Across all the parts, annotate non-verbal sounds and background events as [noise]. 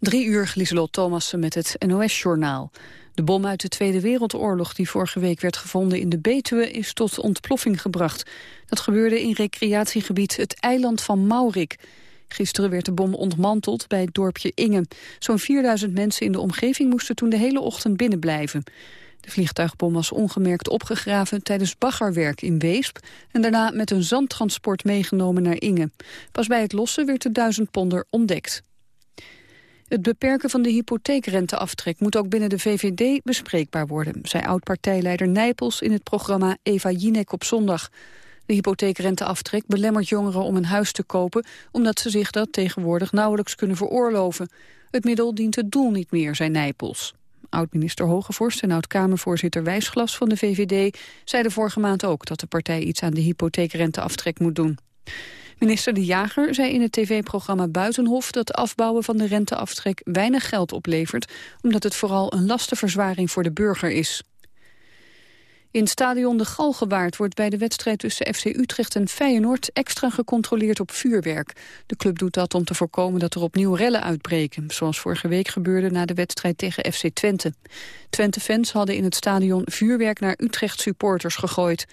Drie uur, Lieselot Thomassen met het NOS-journaal. De bom uit de Tweede Wereldoorlog die vorige week werd gevonden in de Betuwe is tot ontploffing gebracht. Dat gebeurde in recreatiegebied het eiland van Maurik. Gisteren werd de bom ontmanteld bij het dorpje Ingen. Zo'n 4000 mensen in de omgeving moesten toen de hele ochtend binnenblijven. De vliegtuigbom was ongemerkt opgegraven tijdens baggerwerk in Weesp... en daarna met een zandtransport meegenomen naar Ingen. Pas bij het lossen werd de duizendponder ontdekt. Het beperken van de hypotheekrenteaftrek moet ook binnen de VVD bespreekbaar worden, zei oud-partijleider Nijpels in het programma Eva Jinek op zondag. De hypotheekrenteaftrek belemmert jongeren om een huis te kopen, omdat ze zich dat tegenwoordig nauwelijks kunnen veroorloven. Het middel dient het doel niet meer, zei Nijpels. Oud-minister Hogevorst en oud-Kamervoorzitter Wijsglas van de VVD zeiden vorige maand ook dat de partij iets aan de hypotheekrenteaftrek moet doen. Minister De Jager zei in het tv-programma Buitenhof dat afbouwen van de renteaftrek weinig geld oplevert, omdat het vooral een lastenverzwaring voor de burger is. In stadion De Galgenwaard wordt bij de wedstrijd tussen FC Utrecht en Feyenoord extra gecontroleerd op vuurwerk. De club doet dat om te voorkomen dat er opnieuw rellen uitbreken, zoals vorige week gebeurde na de wedstrijd tegen FC Twente. Twente-fans hadden in het stadion vuurwerk naar Utrecht-supporters gegooid.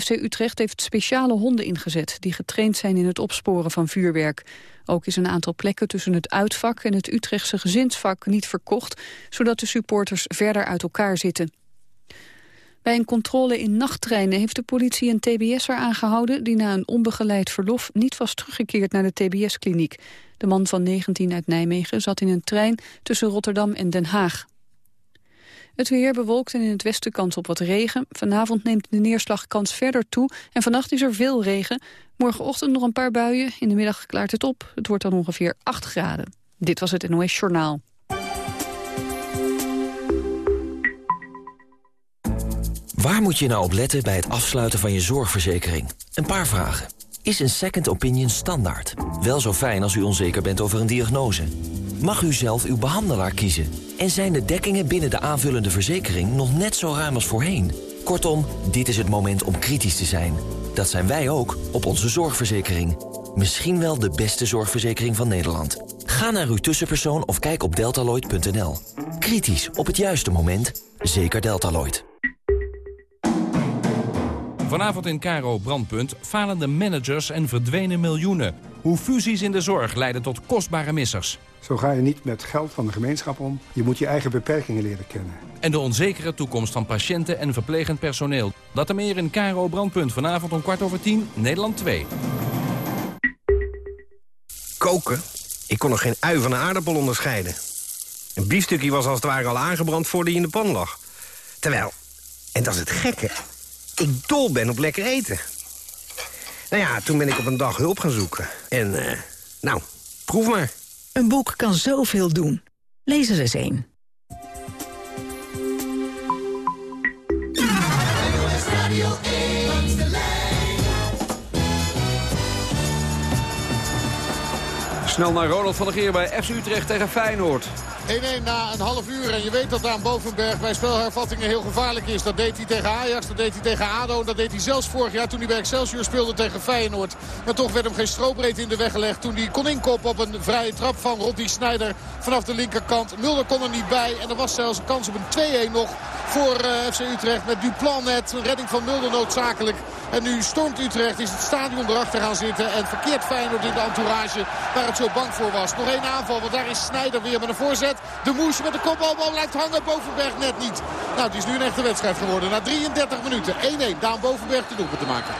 FC Utrecht heeft speciale honden ingezet die getraind zijn in het opsporen van vuurwerk. Ook is een aantal plekken tussen het uitvak en het Utrechtse gezinsvak niet verkocht, zodat de supporters verder uit elkaar zitten. Bij een controle in nachttreinen heeft de politie een tbs'er aangehouden... die na een onbegeleid verlof niet was teruggekeerd naar de tbs-kliniek. De man van 19 uit Nijmegen zat in een trein tussen Rotterdam en Den Haag. Het weer bewolkt en in het westen kans op wat regen. Vanavond neemt de neerslagkans verder toe en vannacht is er veel regen. Morgenochtend nog een paar buien, in de middag klaart het op. Het wordt dan ongeveer 8 graden. Dit was het NOS Journaal. Waar moet je nou op letten bij het afsluiten van je zorgverzekering? Een paar vragen. Is een second opinion standaard? Wel zo fijn als u onzeker bent over een diagnose. Mag u zelf uw behandelaar kiezen? En zijn de dekkingen binnen de aanvullende verzekering nog net zo ruim als voorheen? Kortom, dit is het moment om kritisch te zijn. Dat zijn wij ook op onze zorgverzekering. Misschien wel de beste zorgverzekering van Nederland. Ga naar uw tussenpersoon of kijk op deltaloid.nl. Kritisch op het juiste moment. Zeker Deltaloid. Vanavond in Caro Brandpunt falende managers en verdwenen miljoenen. Hoe fusies in de zorg leiden tot kostbare missers. Zo ga je niet met geld van de gemeenschap om. Je moet je eigen beperkingen leren kennen. En de onzekere toekomst van patiënten en verplegend personeel. Dat er meer in Caro Brandpunt. Vanavond om kwart over tien, Nederland 2. Koken? Ik kon nog geen ui van een aardappel onderscheiden. Een biefstukje was als het ware al aangebrand voordat hij in de pan lag. Terwijl, en dat is het gekke, ik dol ben op lekker eten. Nou ja, toen ben ik op een dag hulp gaan zoeken. En, uh, nou, proef maar. Een boek kan zoveel doen. Lees er eens een. Snel naar Ronald van der Geer bij FC Utrecht tegen Feyenoord. 1-1 na een half uur. En je weet dat aan Bovenberg bij spelhervattingen heel gevaarlijk is. Dat deed hij tegen Ajax, dat deed hij tegen ADO. Dat deed hij zelfs vorig jaar toen hij bij Excelsior speelde tegen Feyenoord. Maar toch werd hem geen strobreed in de weg gelegd. Toen hij kon inkoppen op een vrije trap van Roddy Snijder vanaf de linkerkant. Mulder kon er niet bij. En er was zelfs een kans op een 2-1 nog voor eh, FC Utrecht. Met Duplan net. Een redding van Mulder noodzakelijk. En nu stormt Utrecht. Is het stadion erachter gaan zitten. En verkeert Feyenoord in de entourage waar het zo bang voor was. Nog één aanval. Want daar is Snijder weer met een voorzet. De Moes met de kopbalbal blijft hangen. Bovenberg net niet. Nou, het is nu een echte wedstrijd geworden. Na 33 minuten 1-1. Daan Bovenberg te doelpunt te maken.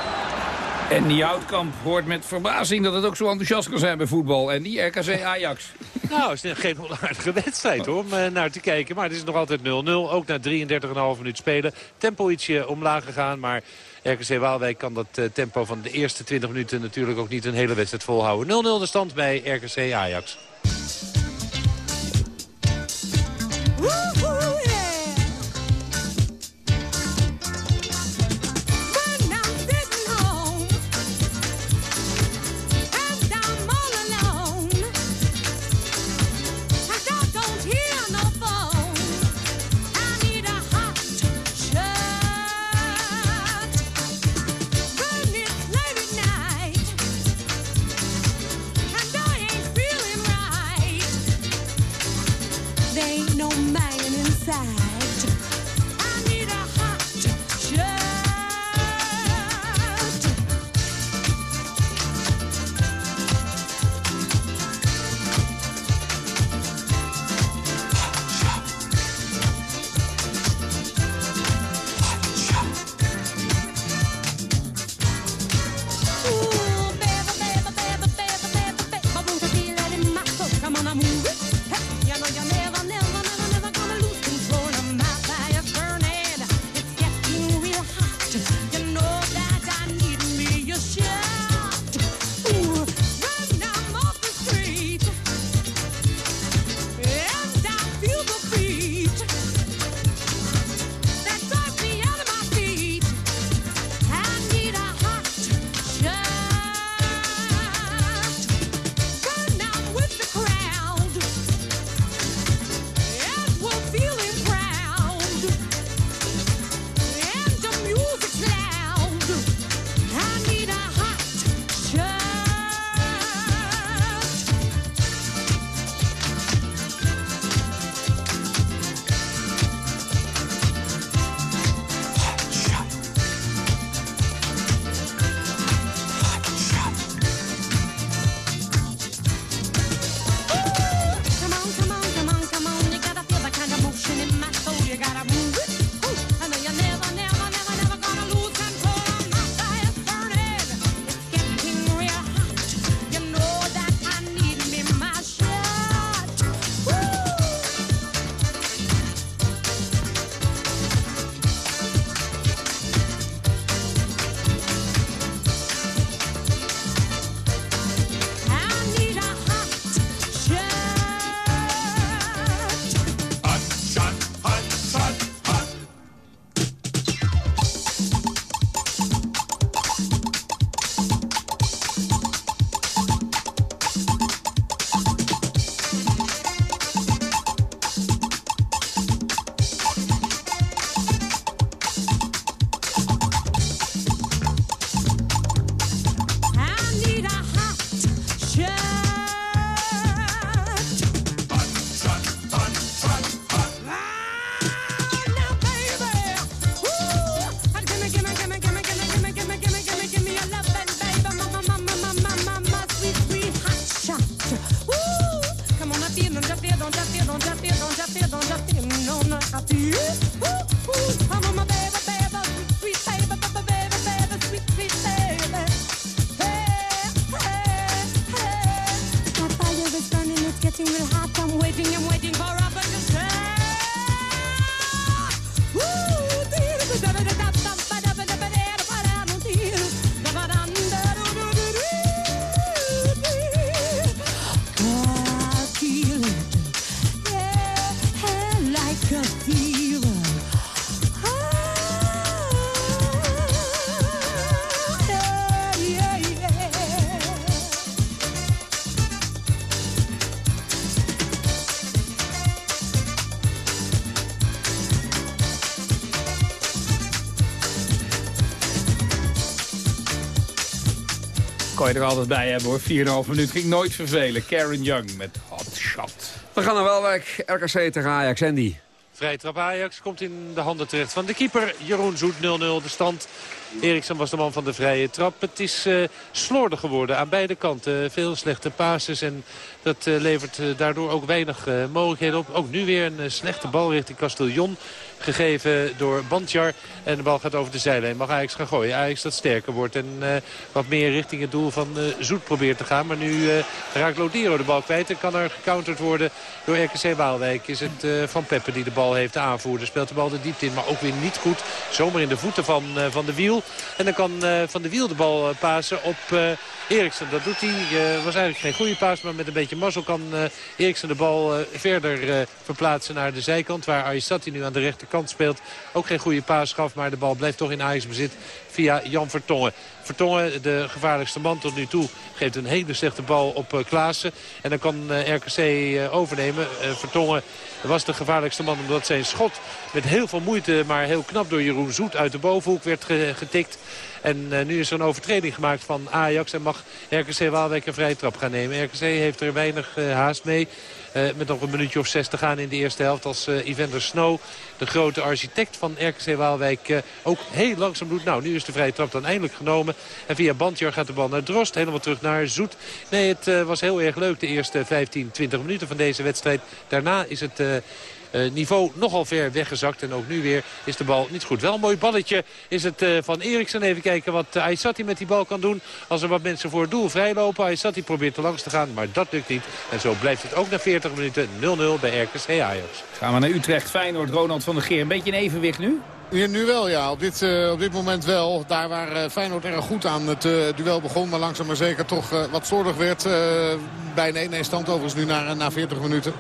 En die Houtkamp hoort met verbazing dat het ook zo enthousiast kan zijn bij voetbal. En die RKC Ajax. [laughs] Nou, het is geen onaardige wedstrijd hoor, om eh, naar te kijken. Maar het is nog altijd 0-0. Ook na 33,5 minuut spelen. Tempo ietsje omlaag gegaan, maar... RKC Waalwijk kan dat eh, tempo van de eerste 20 minuten natuurlijk ook niet een hele wedstrijd volhouden. 0-0 de stand bij RKC Ajax. Kon je er altijd bij hebben hoor. 4,5 minuut ging nooit vervelen. Karen Young met Hot Shot. We gaan naar Welwijk. RKC tegen Ajax. Andy. Vrij trap Ajax komt in de handen terecht van de keeper. Jeroen Zoet 0-0 de stand. Eriksen was de man van de vrije trap. Het is uh, slordig geworden aan beide kanten. Veel slechte passes en dat uh, levert uh, daardoor ook weinig mogelijkheden op. Ook nu weer een slechte bal richting Castellon gegeven door Bandjar. En de bal gaat over de zijlijn. Mag Ajax gaan gooien. Ajax dat sterker wordt en uh, wat meer richting het doel van uh, Zoet probeert te gaan. Maar nu uh, raakt Lodero de bal kwijt. En kan er gecounterd worden door RKC Waalwijk. Is het Van Peppe die de bal heeft, de aanvoerder. Speelt de bal de diepte in, maar ook weer niet goed. Zomaar in de voeten van, van de wiel. En dan kan Van de Wiel de bal pasen op Eriksen. Dat doet hij. was eigenlijk geen goede paas, maar met een beetje mazzel kan Eriksen de bal verder verplaatsen naar de zijkant. Waar Aysati nu aan de rechterkant speelt. Ook geen goede paas gaf, maar de bal blijft toch in Ajax bezit via Jan Vertongen. Vertongen, de gevaarlijkste man tot nu toe, geeft een hele slechte bal op uh, Klaassen. En dan kan uh, RKC uh, overnemen. Vertongen was de gevaarlijkste man omdat zijn schot met heel veel moeite, maar heel knap door Jeroen Zoet uit de bovenhoek werd getikt. En nu is er een overtreding gemaakt van Ajax en mag RKC Waalwijk een vrije trap gaan nemen. RKC heeft er weinig haast mee. Uh, met nog een minuutje of zes te gaan in de eerste helft. Als uh, Evander Snow, de grote architect van RKC Waalwijk, uh, ook heel langzaam doet. Nou, nu is de vrije trap dan eindelijk genomen. En via Bandjar gaat de bal naar Drost. Helemaal terug naar Zoet. Nee, het was heel erg leuk de eerste 15, 20 minuten van deze wedstrijd. Daarna is het niveau nogal ver weggezakt. En ook nu weer is de bal niet goed. Wel een mooi balletje is het uh, van Eriksen. Even kijken wat uh, Aysati met die bal kan doen. Als er wat mensen voor het doel vrijlopen. Aysati probeert er langs te gaan, maar dat lukt niet. En zo blijft het ook na 40 minuten 0-0 bij RKC Ajax. Gaan we naar Utrecht. Feyenoord, Ronald van der Geer. Een beetje in evenwicht nu? Ja, nu wel, ja. Op dit, uh, op dit moment wel. Daar waar uh, Feyenoord erg goed aan het uh, duel begon. Maar langzaam maar zeker toch wat slordig werd. bij een 1-1 stand overigens nu na, na 40 minuten.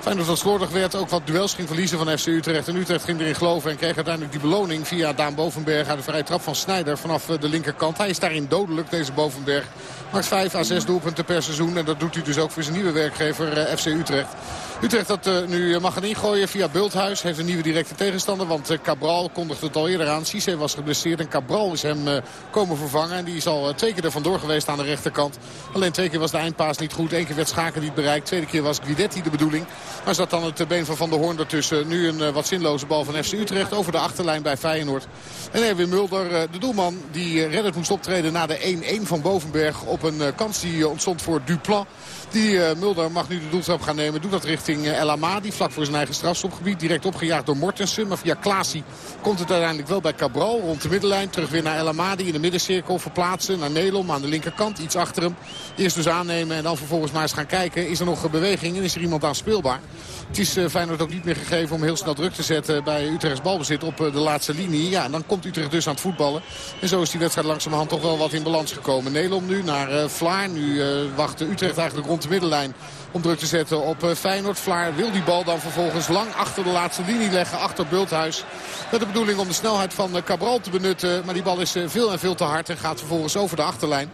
Feyenoord dat slordig werd. Ook wat duels ging verliezen van FC Utrecht. En Utrecht ging erin geloven en kreeg uiteindelijk die beloning via Daan Bovenberg. Uit de vrije trap van Snijder vanaf de linkerkant. Hij is daarin dodelijk, deze Bovenberg. Maakt 5 à 6 doelpunten per seizoen. En dat doet hij dus ook voor zijn nieuwe werkgever FC Utrecht. Utrecht dat uh, nu mag gaan ingooien via Bulthuis. Heeft een nieuwe directe tegenstander. Want uh, Cabral kondigde het al eerder aan. Cisse was geblesseerd en Cabral is hem komen vervangen. En die is al twee keer er vandoor geweest aan de rechterkant. Alleen twee keer was de eindpaas niet goed. Eén keer werd Schaken niet bereikt. Tweede keer was Guidetti de bedoeling. Maar zat dan het been van Van der Hoorn ertussen. Nu een wat zinloze bal van FC Utrecht over de achterlijn bij Feyenoord. En Erwin Mulder, de doelman die reddend moest optreden na de 1-1 van Bovenberg. Op een kans die ontstond voor Duplan. Die uh, Mulder mag nu de doeltrap gaan nemen. Doet dat richting uh, El Amadi. Vlak voor zijn eigen strafschopgebied. Direct opgejaagd door Mortensen. Maar via Klaasie komt het uiteindelijk wel bij Cabral. Rond de middenlijn. Terug weer naar El Amadi. In de middencirkel verplaatsen. Naar Nelom aan de linkerkant. Iets achter hem. Eerst dus aannemen en dan vervolgens maar eens gaan kijken. Is er nog beweging en is er iemand aan speelbaar? Het is uh, Feyenoord ook niet meer gegeven om heel snel druk te zetten bij Utrechts balbezit op de laatste linie. Ja, en dan komt Utrecht dus aan het voetballen. En zo is die wedstrijd langzamerhand toch wel wat in balans gekomen. Nelom nu naar Vlaar. Nu wacht Utrecht eigenlijk rond de middenlijn om druk te zetten op uh, Feyenoord. Vlaar wil die bal dan vervolgens lang achter de laatste linie leggen. Achter Bulthuis. Met de bedoeling om de snelheid van uh, Cabral te benutten. Maar die bal is uh, veel en veel te hard en gaat vervolgens over de achterlijn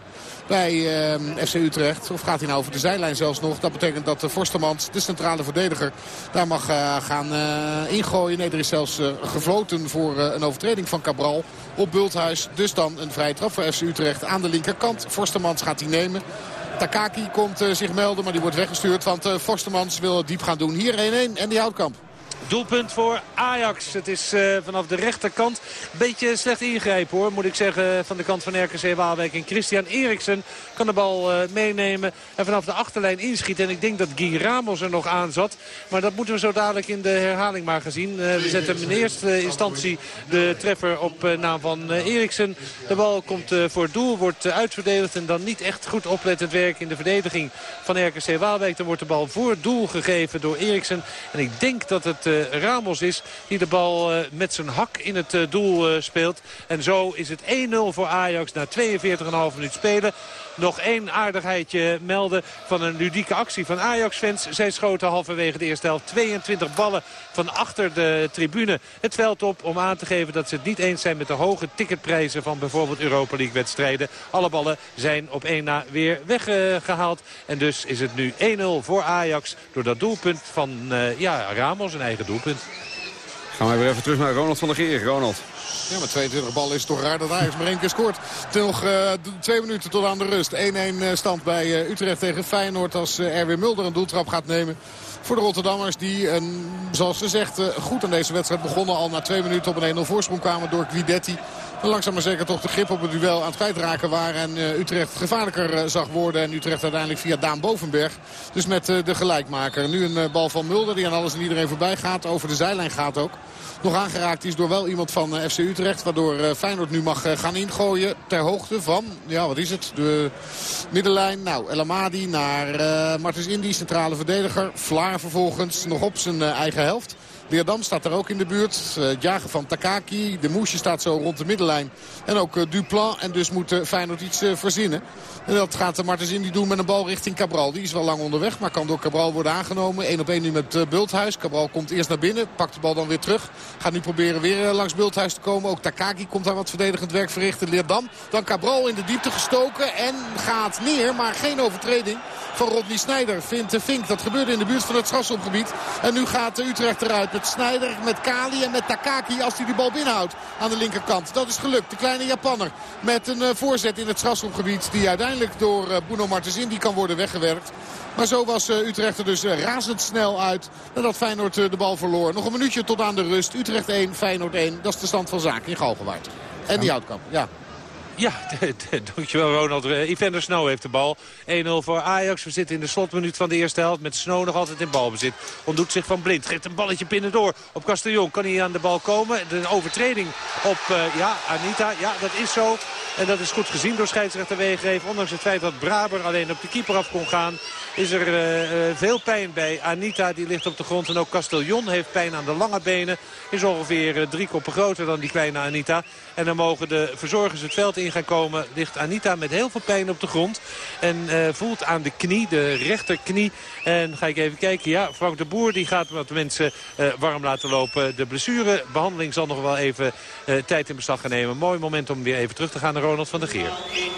bij FC Utrecht. Of gaat hij nou over de zijlijn zelfs nog. Dat betekent dat de de centrale verdediger, daar mag gaan ingooien. Nee, er is zelfs gefloten voor een overtreding van Cabral op Bulthuis. Dus dan een vrije trap voor FC Utrecht aan de linkerkant. Forstemans gaat hij nemen. Takaki komt uh, zich melden, maar die wordt weggestuurd. Want uh, Forstemans wil diep gaan doen. Hier 1-1 en die Houtkamp. Doelpunt voor Ajax. Het is uh, vanaf de rechterkant. Beetje slecht ingrijpen hoor, moet ik zeggen. Van de kant van RKC Waalwijk. En Christian Eriksen kan de bal uh, meenemen. En vanaf de achterlijn inschieten. En ik denk dat Guy Ramos er nog aan zat. Maar dat moeten we zo dadelijk in de herhaling maar gaan zien. Uh, we zetten in eerste instantie de treffer op naam van Eriksen. De bal komt voor het doel, wordt uitverdedigd. En dan niet echt goed oplettend werk in de verdediging van RKC Waalwijk. Dan wordt de bal voor het doel gegeven door Eriksen. En ik denk dat het Ramos is die de bal eh, met zijn hak in het eh, doel eh, speelt. En zo is het 1-0 voor Ajax na 42,5 minuut spelen nog één aardigheidje melden van een ludieke actie van Ajax-fans. Zij schoten halverwege de eerste helft 22 ballen van achter de tribune het veld op... om aan te geven dat ze het niet eens zijn met de hoge ticketprijzen van bijvoorbeeld Europa League-wedstrijden. Alle ballen zijn op één na weer weggehaald. En dus is het nu 1-0 voor Ajax door dat doelpunt van ja, Ramos, een eigen doelpunt. Gaan we weer even terug naar Ronald van der Geer. Ronald. Ja, met 22 ballen is het toch raar dat Ajax maar één keer scoort. Nog uh, twee minuten tot aan de rust. 1-1 stand bij uh, Utrecht tegen Feyenoord als uh, Erwin Mulder een doeltrap gaat nemen. Voor de Rotterdammers die, zoals ze zegt, goed aan deze wedstrijd begonnen. Al na twee minuten op een 1-0 voorsprong kwamen door Guidetti. Langzaam maar zeker toch de grip op het duel aan het kwijtraken waren. En uh, Utrecht gevaarlijker uh, zag worden. En Utrecht uiteindelijk via Daan Bovenberg. Dus met uh, de gelijkmaker. Nu een bal van Mulder die aan alles en iedereen voorbij gaat. Over de zijlijn gaat ook nog aangeraakt is door wel iemand van FC Utrecht. Waardoor Feyenoord nu mag gaan ingooien ter hoogte van, ja wat is het, de middenlijn. Nou, El Amadi naar uh, Martens Indy, centrale verdediger. Vlaar vervolgens nog op zijn eigen helft. Leerdam staat er ook in de buurt. Uh, het jagen van Takaki. De Moesje staat zo rond de middenlijn. En ook uh, Duplan. En dus moet uh, Feyenoord iets verzinnen. En dat gaat Martens in die doen met een bal richting Cabral. Die is wel lang onderweg, maar kan door Cabral worden aangenomen. 1 op 1 nu met Bulthuis. Cabral komt eerst naar binnen, pakt de bal dan weer terug. Gaat nu proberen weer langs Bulthuis te komen. Ook Takaki komt daar wat verdedigend werk verrichten. Leerdam. Dan Cabral in de diepte gestoken en gaat neer, maar geen overtreding van Rodney Snijder. Vindt Fink, dat gebeurde in de buurt van het strafschopgebied. En nu gaat Utrecht eruit met Snijder, met Kali en met Takaki als hij die bal binnenhoudt aan de linkerkant. Dat is gelukt. De kleine Japanner met een voorzet in het strafschopgebied die uiteindelijk door Bruno Martens die kan worden weggewerkt. Maar zo was Utrecht er dus razendsnel uit nadat Feyenoord de bal verloor. Nog een minuutje tot aan de rust. Utrecht 1, Feyenoord 1. Dat is de stand van zaken in Galgenwaard. En die Houtkamp, ja. Ja, [laughs] dankjewel Ronald. Uh, Evander Snow heeft de bal. 1-0 voor Ajax. We zitten in de slotminuut van de eerste helft met Snow nog altijd in balbezit. Ontdoet zich van Blind. Geeft een balletje binnendoor op Castellon. Kan hij aan de bal komen? De overtreding op uh, ja, Anita. Ja, dat is zo. En dat is goed gezien door scheidsrechter Weegreef. Ondanks het feit dat Braber alleen op de keeper af kon gaan... is er uh, veel pijn bij Anita. Die ligt op de grond. En ook Castellon heeft pijn aan de lange benen. Is ongeveer drie koppen groter dan die kleine Anita. En dan mogen de verzorgers het veld in gaan komen. Ligt Anita met heel veel pijn op de grond. En uh, voelt aan de knie, de rechterknie. En ga ik even kijken. Ja, Frank de Boer die gaat wat mensen uh, warm laten lopen. De blessurebehandeling zal nog wel even uh, tijd in beslag gaan nemen. Mooi moment om weer even terug te gaan naar Ronald van der Geer.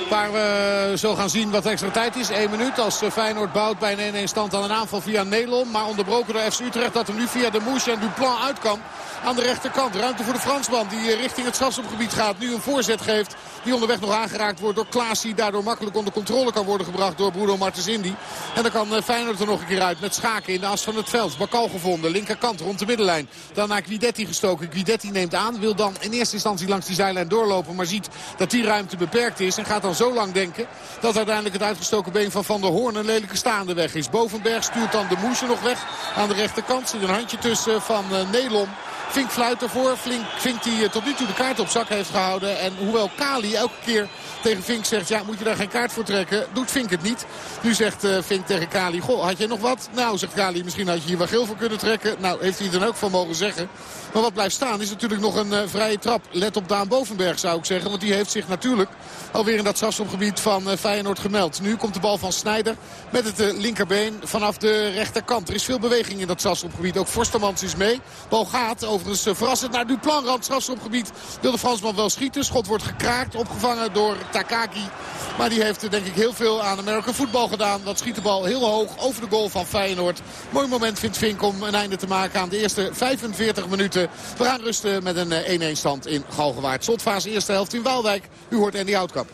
Waar we zo gaan zien wat extra tijd is. 1 minuut als Feyenoord bouwt bij een 1-1 stand aan een aanval via Nelom. Maar onderbroken door FC Utrecht dat er nu via de Mouche en Duplan uit kan. Aan de rechterkant. Ruimte voor de Fransman die richting het strafschopgebied gaat. Nu een voorzet geeft. Die onderweg nog aangeraakt wordt door Klaas. Die daardoor makkelijk onder controle kan worden gebracht door Bruno Martens Indy. En dan kan Feyenoord er nog een keer uit met Schaken in de as van het veld. Bakal gevonden. Linkerkant rond de middenlijn. Dan naar Guidetti gestoken. Guidetti neemt aan. Wil dan in eerste instantie langs die zijlijn doorlopen. Maar ziet dat die ruimte beperkt is. En gaat dan zo lang denken dat uiteindelijk het uitgestoken been van Van der Hoorn een lelijke staande weg is. Bovenberg stuurt dan de Moesje nog weg aan de rechterkant. Zit een handje tussen van Nelom. Vink fluit ervoor. Flink, Vink die tot nu toe de kaart op zak heeft gehouden. En hoewel Kali elke keer tegen Vink zegt... ja, moet je daar geen kaart voor trekken, doet Vink het niet. Nu zegt uh, Vink tegen Kali... goh, had jij nog wat? Nou, zegt Kali, misschien had je hier wel geel voor kunnen trekken. Nou, heeft hij het dan ook van mogen zeggen. Maar wat blijft staan is natuurlijk nog een uh, vrije trap. Let op Daan Bovenberg zou ik zeggen. Want die heeft zich natuurlijk alweer in dat strafschopgebied van uh, Feyenoord gemeld. Nu komt de bal van Snijder met het uh, linkerbeen vanaf de rechterkant. Er is veel beweging in dat strafschopgebied. Ook Forstemans is mee. Bal gaat overigens verrassend naar Duplan. Rand strafschopgebied wil de Fransman wel schieten. Schot wordt gekraakt. Opgevangen door Takaki. Maar die heeft denk ik heel veel aan American voetbal gedaan. Dat schiet de bal heel hoog over de goal van Feyenoord. Mooi moment vindt Vink om een einde te maken aan de eerste 45 minuten. We gaan rusten met een 1-1 stand in Galgenwaard. Slotfase eerste helft in Waalwijk. U hoort Andy Houtkamp.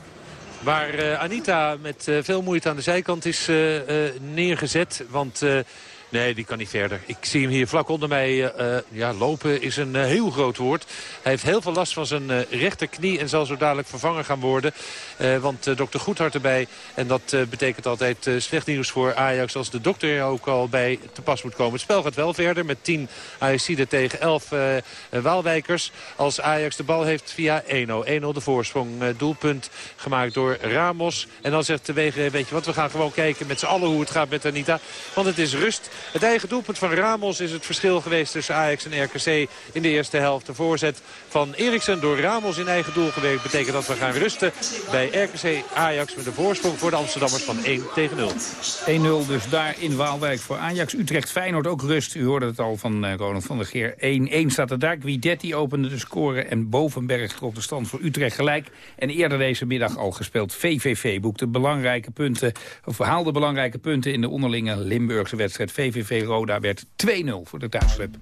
Waar uh, Anita met uh, veel moeite aan de zijkant is neergezet. Want Nee, die kan niet verder. Ik zie hem hier vlak onder mij. Uh, ja, lopen is een uh, heel groot woord. Hij heeft heel veel last van zijn uh, rechterknie en zal zo dadelijk vervangen gaan worden. want dokter Goedhart erbij. En dat betekent altijd slecht nieuws voor Ajax als de dokter er ook al bij te pas moet komen. Het spel gaat wel verder met 10 Ajaxide tegen 11 Waalwijkers. Als Ajax de bal heeft via 1-0. 1-0 de voorsprong. doelpunt gemaakt door Ramos. En dan zegt de Wegen, weet je wat, we gaan gewoon kijken met z'n allen hoe het gaat met Anita. Want het is rust. Het eigen doelpunt van Ramos is het verschil geweest tussen Ajax en RKC in de eerste helft. De voorzet van Eriksen door Ramos in eigen doel gewerkt. Betekent dat we gaan rusten bij RKC Ajax met de voorsprong voor de Amsterdammers van 1 tegen 0. 1-0 dus daar in Waalwijk voor Ajax. Utrecht Feyenoord ook rust. U hoorde het al van uh, Ronald van der Geer. 1-1 staat er daar. Guidetti opende de score en Bovenberg trok de stand voor Utrecht gelijk. En eerder deze middag al gespeeld VVV boekte belangrijke punten, of haalde belangrijke punten in de onderlinge Limburgse wedstrijd. VVV Roda werd 2-0 voor de thuisclub.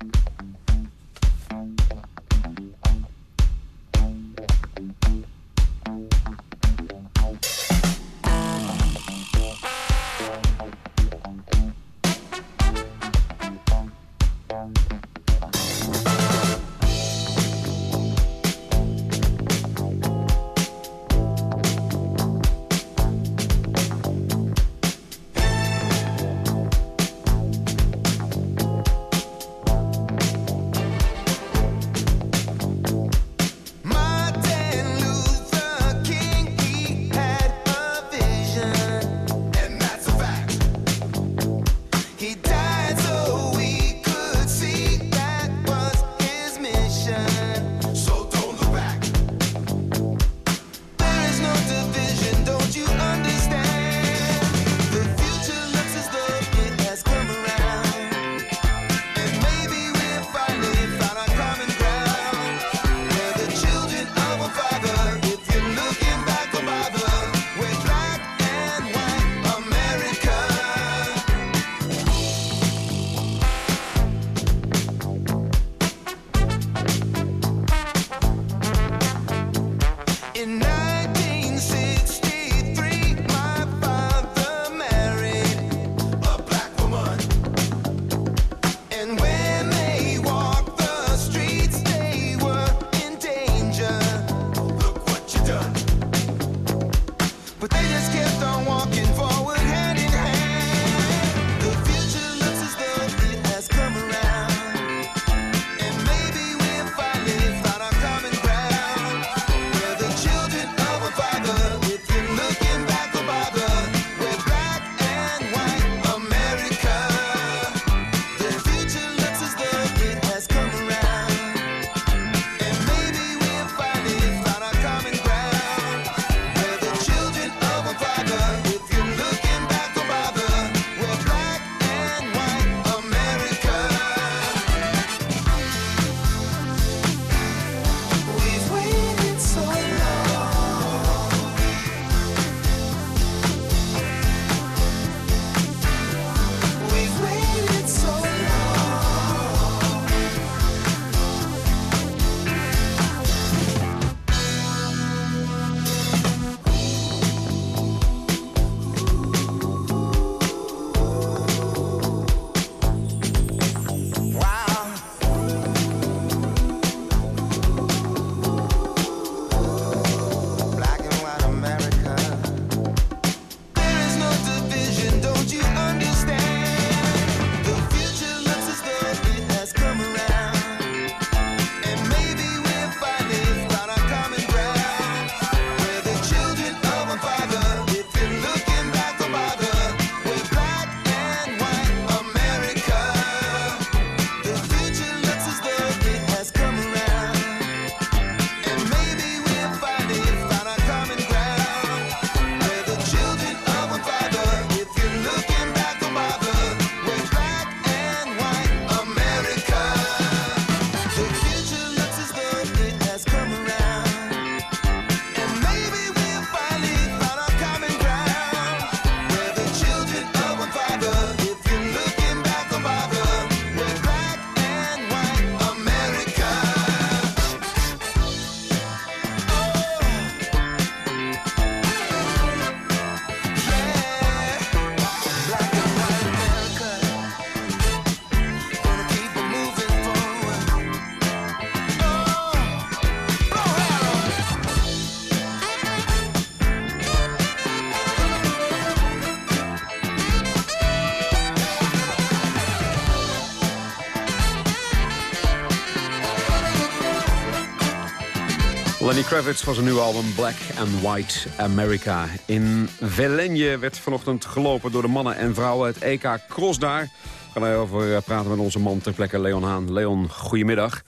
Lenny Kravitz van zijn nieuwe album Black and White America. In Velenje werd vanochtend gelopen door de mannen en vrouwen. Het EK Cross daar. We gaan erover eh, praten met onze man ter plekke Leon Haan. Leon, goedemiddag.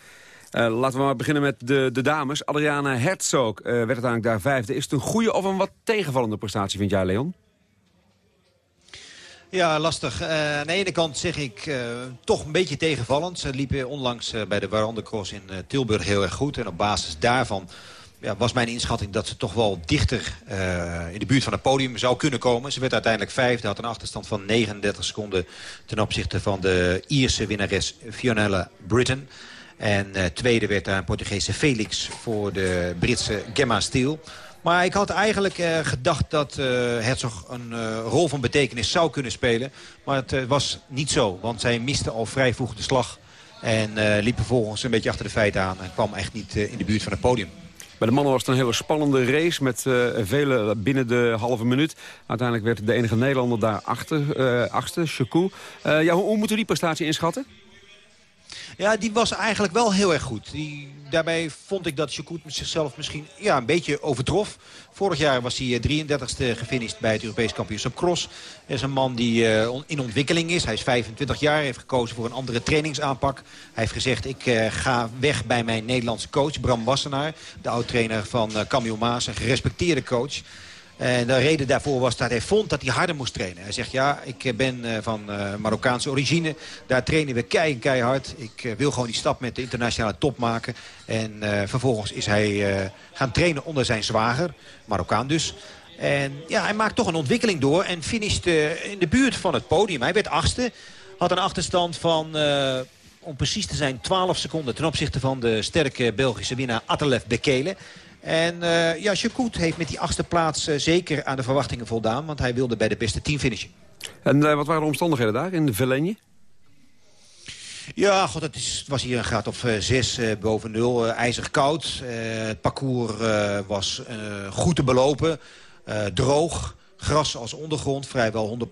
Uh, laten we maar beginnen met de, de dames. Adriana Herzog uh, werd uiteindelijk daar vijfde. Is het een goede of een wat tegenvallende prestatie, vind jij, Leon? Ja, lastig. Aan de ene kant zeg ik toch een beetje tegenvallend. Ze liepen onlangs bij de Warandecross in Tilburg heel erg goed. En op basis daarvan ja, was mijn inschatting dat ze toch wel dichter in de buurt van het podium zou kunnen komen. Ze werd uiteindelijk vijfde, had een achterstand van 39 seconden... ten opzichte van de Ierse winnares Fionella Britton. En tweede werd daar een Portugese Felix voor de Britse Gemma Steele... Maar ik had eigenlijk uh, gedacht dat uh, Herzog een rol van betekenis zou kunnen spelen. Maar het was niet zo, want zij miste al vrij vroeg de slag. En liep vervolgens een beetje achter de feiten aan en kwam echt niet in de buurt van het podium. Bij de mannen was het een hele spannende race met vele binnen de halve minuut. Uiteindelijk werd de enige Nederlander daar achter, achtste, Chakou. ja, hoe, hoe moeten we die prestatie inschatten? Ja, die was eigenlijk wel heel erg goed. Die, daarbij vond ik dat Chakut zichzelf misschien ja, een beetje overtrof. Vorig jaar was hij 33ste eh, gefinished bij het Europees kampioenschap Cross. Hij is een man die uh, in ontwikkeling is. Hij is 25 jaar, heeft gekozen voor een andere trainingsaanpak. Hij heeft gezegd, ik uh, ga weg bij mijn Nederlandse coach Bram Wassenaar. De oud-trainer van uh, Camille Maas, een gerespecteerde coach. En de reden daarvoor was dat hij vond dat hij harder moest trainen. Hij zegt, ja, ik ben eh, van uh, Marokkaanse origine. Daar trainen we kei, keihard. Ik wil gewoon die stap met de internationale top maken. En vervolgens is hij gaan trainen onder zijn zwager. Marokkaan dus. En ja, hij maakt toch een ontwikkeling door. En finisht in de buurt van het podium. Hij werd achtste. Had een achterstand van om precies te zijn 12 seconden ten opzichte van de sterke Belgische winnaar Atelef Bekele. En uh, ja, Chakut heeft met die achtste plaats uh, zeker aan de verwachtingen voldaan. Want hij wilde bij de beste team finishen. En uh, wat waren de omstandigheden daar in de Velenje? Ja, god, het is, was hier een graad of 6 boven nul. ijzig koud. het parcours was goed te belopen. droog. Gras als ondergrond, vrijwel 100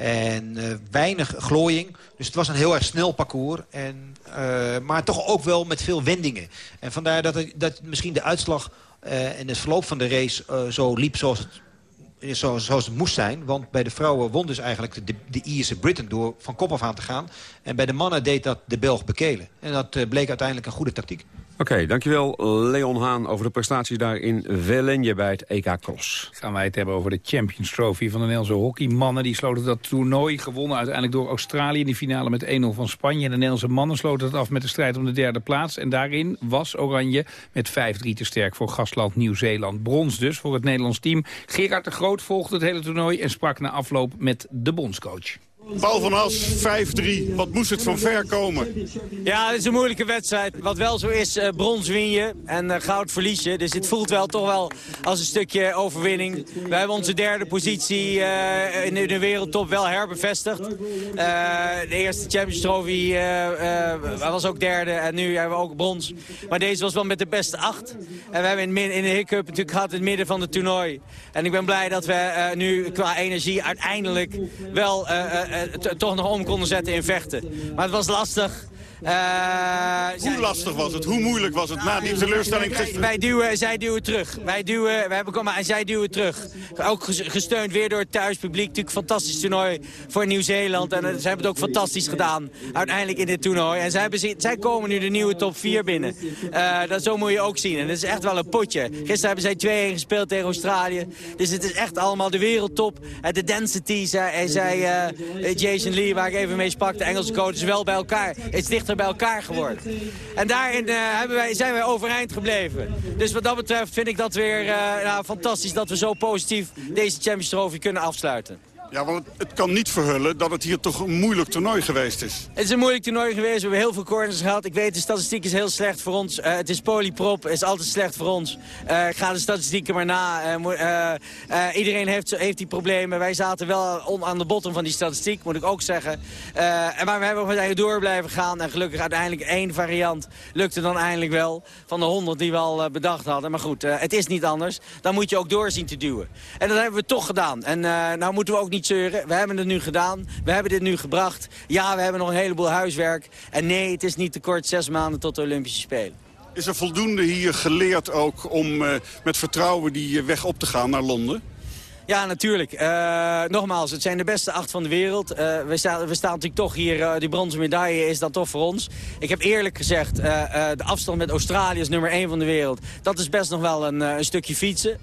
En uh, weinig glooiing. Dus het was een heel erg snel parcours. En, uh, maar toch ook wel met veel wendingen. En vandaar dat, dat misschien de uitslag uh, en het verloop van de race zo liep zoals het, zoals, zoals moest zijn. Want bij de vrouwen won dus eigenlijk de, de Ierse Britain door van kop af aan te gaan. En bij de mannen deed dat de Belg Bekelen. En dat bleek uiteindelijk een goede tactiek. Oké, dankjewel Leon Haan over de prestaties daar in Velenje bij het EK Cross. Gaan wij het hebben over de Champions Trophy van de Nederlandse hockeymannen. Die sloten dat toernooi, gewonnen uiteindelijk door Australië in die finale met 1-0 van Spanje. En de Nederlandse mannen sloten het af met de strijd om de derde plaats. En daarin was Oranje met 5-3 te sterk voor gastland Nieuw-Zeeland. Brons dus voor het Nederlands team. Gerard de Groot volgde het hele toernooi en sprak na afloop met de bondscoach. Paul van As, 5-3. Wat moest het van ver komen? Ja, het is een moeilijke wedstrijd. Wat wel zo is, uh, brons win je en uh, goud verlies je. Dus het voelt wel toch wel als een stukje overwinning. We hebben onze derde positie uh, in de wereldtop wel herbevestigd. de eerste Champions Trophy was ook derde en nu hebben we ook brons. Maar deze was wel met de beste acht. En we hebben in, in de hiccup natuurlijk gehad in het midden van het toernooi. En ik ben blij dat we nu qua energie uiteindelijk wel toch nog om konden zetten in vechten. Maar het was lastig. Uh, Hoe lastig was het? Hoe moeilijk was het na die teleurstelling gisteren? Wij, duwen, zij duwen terug. Wij duwen, wij hebben komen en zij duwen terug. Ook gesteund weer door het thuispubliek. Natuurlijk een fantastisch toernooi voor Nieuw-Zeeland. En uh, ze hebben het ook fantastisch gedaan. Uiteindelijk in dit toernooi. En zij, hebben, zij komen nu de nieuwe top 4 binnen. Uh, dat zo moet je ook zien. En dat is echt wel een potje. Gisteren hebben zij 2-1 gespeeld tegen Australië. Dus het is echt allemaal de wereldtop. de density, zei, zei Jason Lee, waar ik even mee sprak, de Engelse coach, is wel bij elkaar. Het is bij elkaar geworden. En daarin uh, hebben wij, zijn wij overeind gebleven. Dus wat dat betreft vind ik dat weer uh, nou, fantastisch dat we zo positief deze Champions Trophy kunnen afsluiten. Ja, want het kan niet verhullen dat het hier toch een moeilijk toernooi geweest is. Het is een moeilijk toernooi geweest. We hebben heel veel corners gehad. Ik weet, de statistiek is heel slecht voor ons. Uh, het is polyprop, is altijd slecht voor ons. Uh, ga de statistieken maar na. Uh, iedereen heeft, heeft die problemen. Wij zaten wel aan de bottom van die statistiek, moet ik ook zeggen. en maar we hebben eigenlijk door blijven gaan. En gelukkig uiteindelijk één variant lukte dan eindelijk wel. Van de honderd die we al bedacht hadden. Maar goed, het is niet anders. Dan moet je ook doorzien te duwen. En dat hebben we toch gedaan. En nou moeten we ook niet We hebben het nu gedaan. We hebben dit nu gebracht. Ja, we hebben nog een heleboel huiswerk. En nee, het is niet te kort zes maanden tot de Olympische Spelen. Is er voldoende hier geleerd ook om met vertrouwen die weg op te gaan naar Londen? Ja, natuurlijk. Uh, nogmaals, het zijn de beste acht van de wereld. Uh, we, staan, we staan natuurlijk toch hier, uh, die bronzen medaille is dan toch voor ons. Ik heb eerlijk gezegd, de afstand met Australië is nummer één van de wereld. Dat is best nog wel een, een stukje fietsen.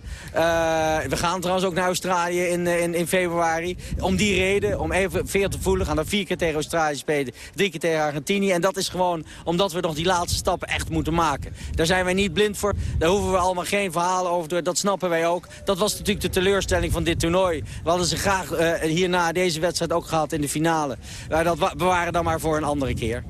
we gaan trouwens ook naar Australië in, in, in, februari. Om die reden, om even veer te voelen. gaan dan vier keer tegen Australië spelen, drie keer tegen Argentinië. En dat is gewoon omdat we nog die laatste stappen echt moeten maken. Daar zijn wij niet blind voor. Daar hoeven we allemaal geen verhalen over te Dat snappen wij ook. Dat was natuurlijk de teleurstelling van dit toernooi. We hadden ze graag uh, hierna deze wedstrijd ook gehad in de finale. Uh, dat bewaren dan maar voor een andere keer.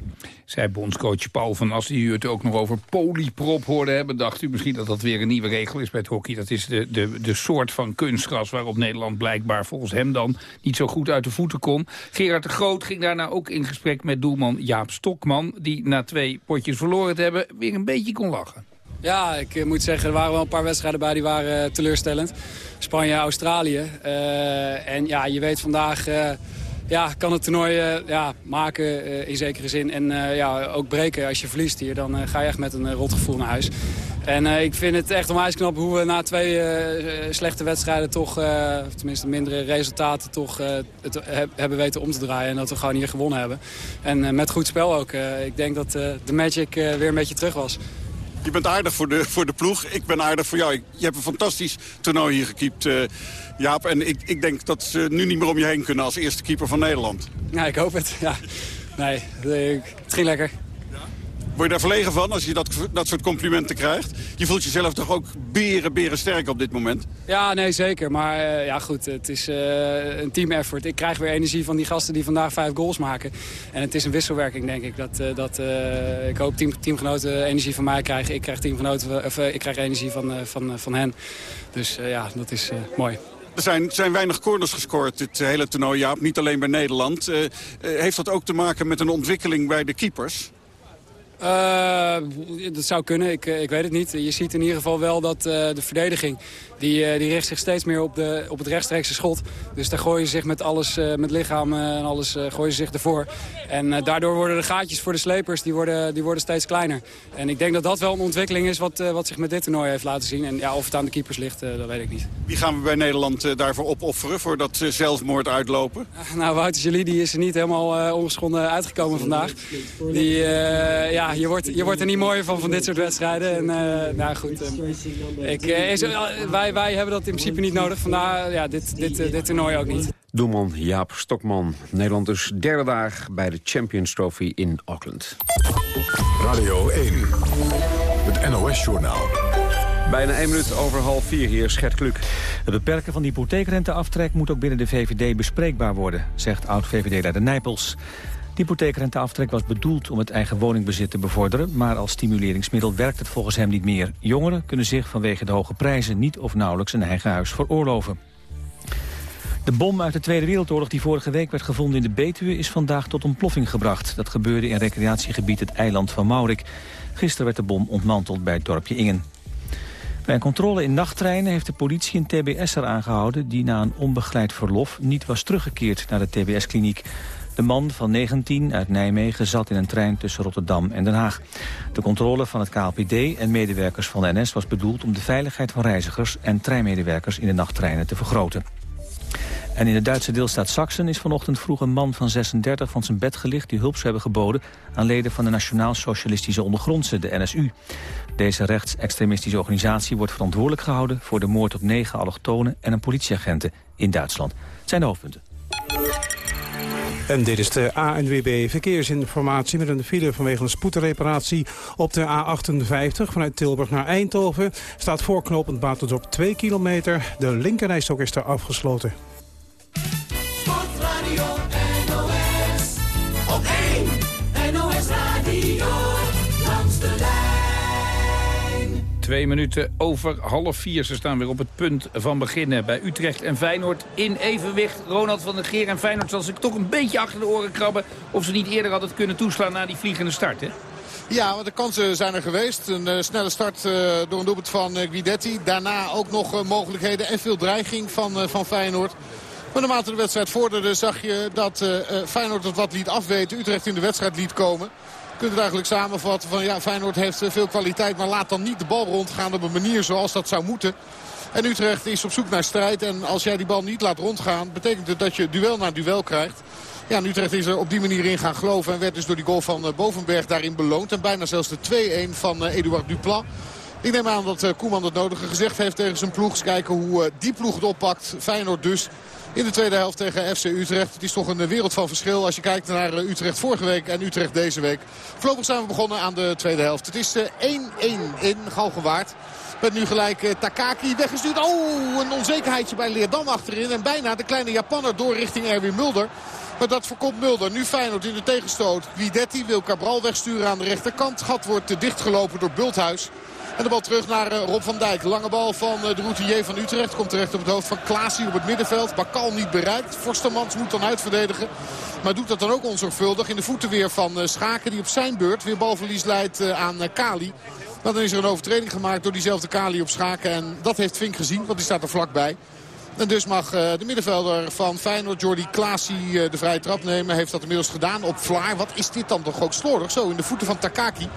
Zij bondscoach Paul van As, die u het ook nog over polyprop hoorde hebben... dacht u misschien dat dat weer een nieuwe regel is bij het hockey. Dat is de, de, de soort van kunstgras waarop Nederland blijkbaar volgens hem dan... niet zo goed uit de voeten kon. Gerard de Groot ging daarna ook in gesprek met doelman Jaap Stokman... die na twee potjes verloren te hebben weer een beetje kon lachen. Ja, ik eh, moet zeggen, er waren wel een paar wedstrijden bij die waren uh, teleurstellend. Spanje, Australië. Uh, en ja, je weet vandaag... Ja, kan het toernooi ja, maken in zekere zin. En ja, ook breken als je verliest hier. Dan ga je echt met een rot gevoel naar huis. En ik vind het echt onwijs knap hoe we na twee slechte wedstrijden toch, tenminste mindere resultaten, toch het hebben weten om te draaien. En dat we gewoon hier gewonnen hebben. En met goed spel ook. ik denk dat de Magic weer een beetje terug was. Je bent aardig voor de, voor de ploeg. Ik ben aardig voor jou. Je hebt een fantastisch toernooi hier gekiept, uh, Jaap. En ik, ik denk dat ze nu niet meer om je heen kunnen als eerste keeper van Nederland. Ja, ik hoop het. Ja. Nee, het ging lekker. Word je daar verlegen van als je dat, dat soort complimenten krijgt? Je voelt jezelf toch ook beren, beren sterk op dit moment? Ja, nee, zeker. Maar uh, ja, goed, het is uh, een team effort. Ik krijg weer energie van die gasten die vandaag vijf goals maken. En het is een wisselwerking, denk ik. Dat, uh, dat, ik hoop team, teamgenoten energie van mij krijgen. Ik krijg, teamgenoten, of, ik krijg energie van, van, van hen. Dus ja, dat is mooi. Er zijn, zijn weinig corners gescoord dit hele toernooi, Jaap. Niet alleen bij Nederland. heeft dat ook te maken met een ontwikkeling bij de keepers? Uh, dat zou kunnen, ik, ik weet het niet. Je ziet in ieder geval wel dat uh, de verdediging die, uh, die richt zich steeds meer op, de, op het rechtstreekse schot. Dus daar gooien ze zich met alles, met lichaam en alles, gooien ze zich ervoor. En daardoor worden de gaatjes voor de slepers die worden, die worden steeds kleiner. En ik denk dat dat wel een ontwikkeling is wat, wat zich met dit toernooi heeft laten zien. En ja, of het aan de keepers ligt, dat weet ik niet. Wie gaan we bij Nederland daarvoor opofferen, voor dat zelfmoord uitlopen? nou, Wouter Jolie die is er niet helemaal ongeschonden uitgekomen vandaag. Die, ja, je, wordt, je wordt er niet mooier van, van dit soort wedstrijden. En nou goed, ik, is, wij wij, hebben dat in principe niet nodig. Vandaar ja, dit, dit, eh, dit toernooi ook niet. Doelman Jaap Stokman. Nederland dus derde dag bij de Champions Trophy in Auckland. Radio 1, het NOS-journaal. Bijna één minuut over half vier hier, Gert Kluk. Het beperken van de hypotheekrenteaftrek moet ook binnen de VVD bespreekbaar worden, zegt oud-VVD-leider Nijpels. De hypotheekrenteaftrek was bedoeld om het eigen woningbezit te bevorderen... maar als stimuleringsmiddel werkt het volgens hem niet meer. Jongeren kunnen zich vanwege de hoge prijzen niet of nauwelijks een eigen huis veroorloven. De bom uit de Tweede Wereldoorlog die vorige week werd gevonden in de Betuwe... is vandaag tot ontploffing gebracht. Dat gebeurde in recreatiegebied het eiland van Maurik. Gisteren werd de bom ontmanteld bij het dorpje Ingen. Bij een controle in nachttreinen heeft de politie een tbs'er aangehouden... die na een onbegeleid verlof niet was teruggekeerd naar de tbs-kliniek. De man van 19 uit Nijmegen zat in een trein tussen Rotterdam en Den Haag. De controle van het KLPD en medewerkers van de NS was bedoeld om de veiligheid van reizigers en treinmedewerkers in de nachttreinen te vergroten. En in de Duitse deelstaat Sachsen is vanochtend vroeg een man van 36 van zijn bed gelicht die hulp zou hebben geboden aan leden van de Nationaal Socialistische Ondergrondse, de NSU. Deze rechtsextremistische organisatie wordt verantwoordelijk gehouden voor de moord op negen allochtonen en een politieagenten in Duitsland. Het zijn de hoofdpunten. En dit is de ANWB Verkeersinformatie met een file vanwege een spoedreparatie op de A58 vanuit Tilburg naar Eindhoven. Staat voorknopend Baterdorp 2 kilometer. De linkerrijstok is daar afgesloten. Twee minuten over half vier. Ze staan weer op het punt van beginnen bij Utrecht en Feyenoord in evenwicht. Ronald van der Geer en Feyenoord zal zich toch een beetje achter de oren krabben... of ze niet eerder hadden kunnen toeslaan na die vliegende start, hè? Ja, want de kansen zijn er geweest. Een uh, snelle start uh, door een doelpunt van uh, Guidetti. Daarna ook nog mogelijkheden en veel dreiging van, van Feyenoord. Maar naarmate de wedstrijd vorderde zag je dat Feyenoord het wat liet afweten. Utrecht in de wedstrijd liet komen. Kunt het eigenlijk samenvatten van ja, Feyenoord heeft veel kwaliteit. Maar laat dan niet de bal rondgaan op een manier zoals dat zou moeten. En Utrecht is op zoek naar strijd. En als jij die bal niet laat rondgaan, betekent het dat je duel na duel krijgt. Ja, Utrecht is er op die manier in gaan geloven. En werd dus door die goal van Bovenberg daarin beloond. En bijna zelfs de 2-1 van Eduard Duplat. Ik neem aan dat Koeman het nodige gezegd heeft tegen zijn ploeg. Eens kijken hoe die ploeg het oppakt. Feyenoord dus in de tweede helft tegen FC Utrecht. Het is toch een wereld van verschil als je kijkt naar Utrecht vorige week en Utrecht deze week. Voorlopig zijn we begonnen aan de tweede helft. Het is 1-1 in Galgenwaard. Met nu gelijk Takaki weggestuurd. Oh, een onzekerheidje bij Leerdam achterin. En bijna de kleine Japanner door richting Erwin Mulder. Maar dat voorkomt Mulder. Nu Feyenoord in de tegenstoot. Guidetti wil Cabral wegsturen aan de rechterkant. Gat wordt dichtgelopen door Bulthuis. En de bal terug naar eh, Rob van Dijk. Lange bal van eh, de routier van Utrecht. Komt terecht op het hoofd van Klaasie op het middenveld. Bakal niet bereikt. Forstemans moet dan uitverdedigen. Maar doet dat dan ook onzorgvuldig. In de voeten weer van eh, Schaken. Die op zijn beurt weer balverlies leidt aan Kali. Maar dan is er een overtreding gemaakt door diezelfde Kali op Schaken. En dat heeft Vink gezien. Want die staat er vlakbij. En dus mag de middenvelder van Feyenoord, Jordi Klaasie, de vrije trap nemen. Heeft dat inmiddels gedaan op Vlaar. Wat is dit dan toch ook slordig? Zo in de voeten van Takaki.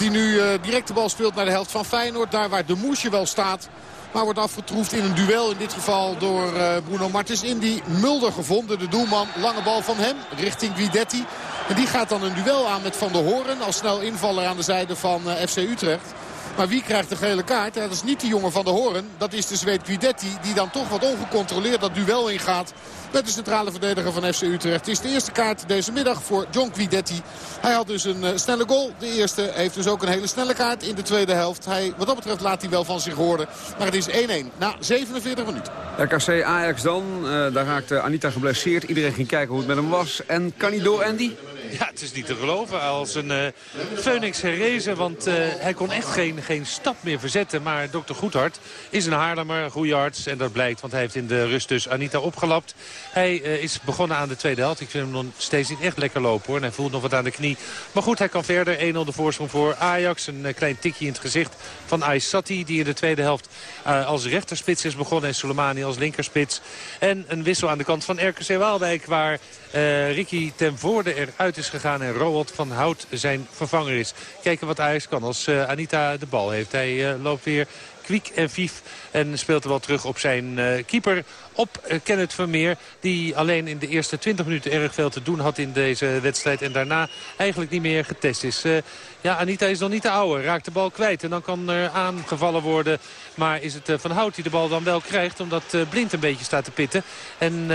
Die nu uh, direct de bal speelt naar de helft van Feyenoord. Daar waar de Moesje wel staat. Maar wordt afgetroefd in een duel. In dit geval door uh, Bruno Martens. In die Mulder gevonden. De doelman. Lange bal van hem. Richting Guidetti. En die gaat dan een duel aan met Van der Hoorn. Als snel invaller aan de zijde van uh, FC Utrecht. Maar wie krijgt de gele kaart? dat is niet de jongen van de Hoorn. Dat is de Zweed Guidetti. Die dan toch wat ongecontroleerd dat duel ingaat. Met de centrale verdediger van FC Utrecht. Het is de eerste kaart deze middag voor John Guidetti. Hij had dus een snelle goal. De eerste heeft dus ook een hele snelle kaart in de tweede helft. Hij, wat dat betreft laat hij wel van zich horen. Maar het is 1-1 na 47 minuten. RKC Ajax dan. Uh, daar raakte Anita geblesseerd. Iedereen ging kijken hoe het met hem was. En kan hij door, Andy? Ja, het is niet te geloven. Als een uh, phoenix herrezen. Want uh, hij kon echt geen, geen stap meer verzetten. Maar dokter Goedhart is een Haarlemmer, een goede arts. En dat blijkt, want hij heeft in de rust dus Anita opgelapt. Hij uh, is begonnen aan de tweede helft. Ik vind hem nog steeds niet echt lekker lopen hoor. Hij voelt nog wat aan de knie. Maar goed, hij kan verder. 1-0 de voorsprong voor Ajax. Een klein tikje in het gezicht van Aysati. Die in de tweede helft als rechterspits is begonnen. En Soleimani als linkerspits. En een wissel aan de kant van RKC Waalwijk. Waar Ricky ten voorde eruit is gegaan. En Roald van Hout zijn vervanger is. Kijken wat Ajax kan als Anita de bal heeft. Hij loopt weer kwiek en vief. En speelt de bal terug op zijn uh, keeper op uh, Kenneth Vermeer. Die alleen in de eerste 20 minuten erg veel te doen had in deze wedstrijd. En daarna eigenlijk niet meer getest is. Uh, ja, Anita is nog niet de oude. Raakt de bal kwijt. En dan kan er aangevallen worden. Maar is het Van Hout die de bal dan wel krijgt. Omdat Blind een beetje staat te pitten. En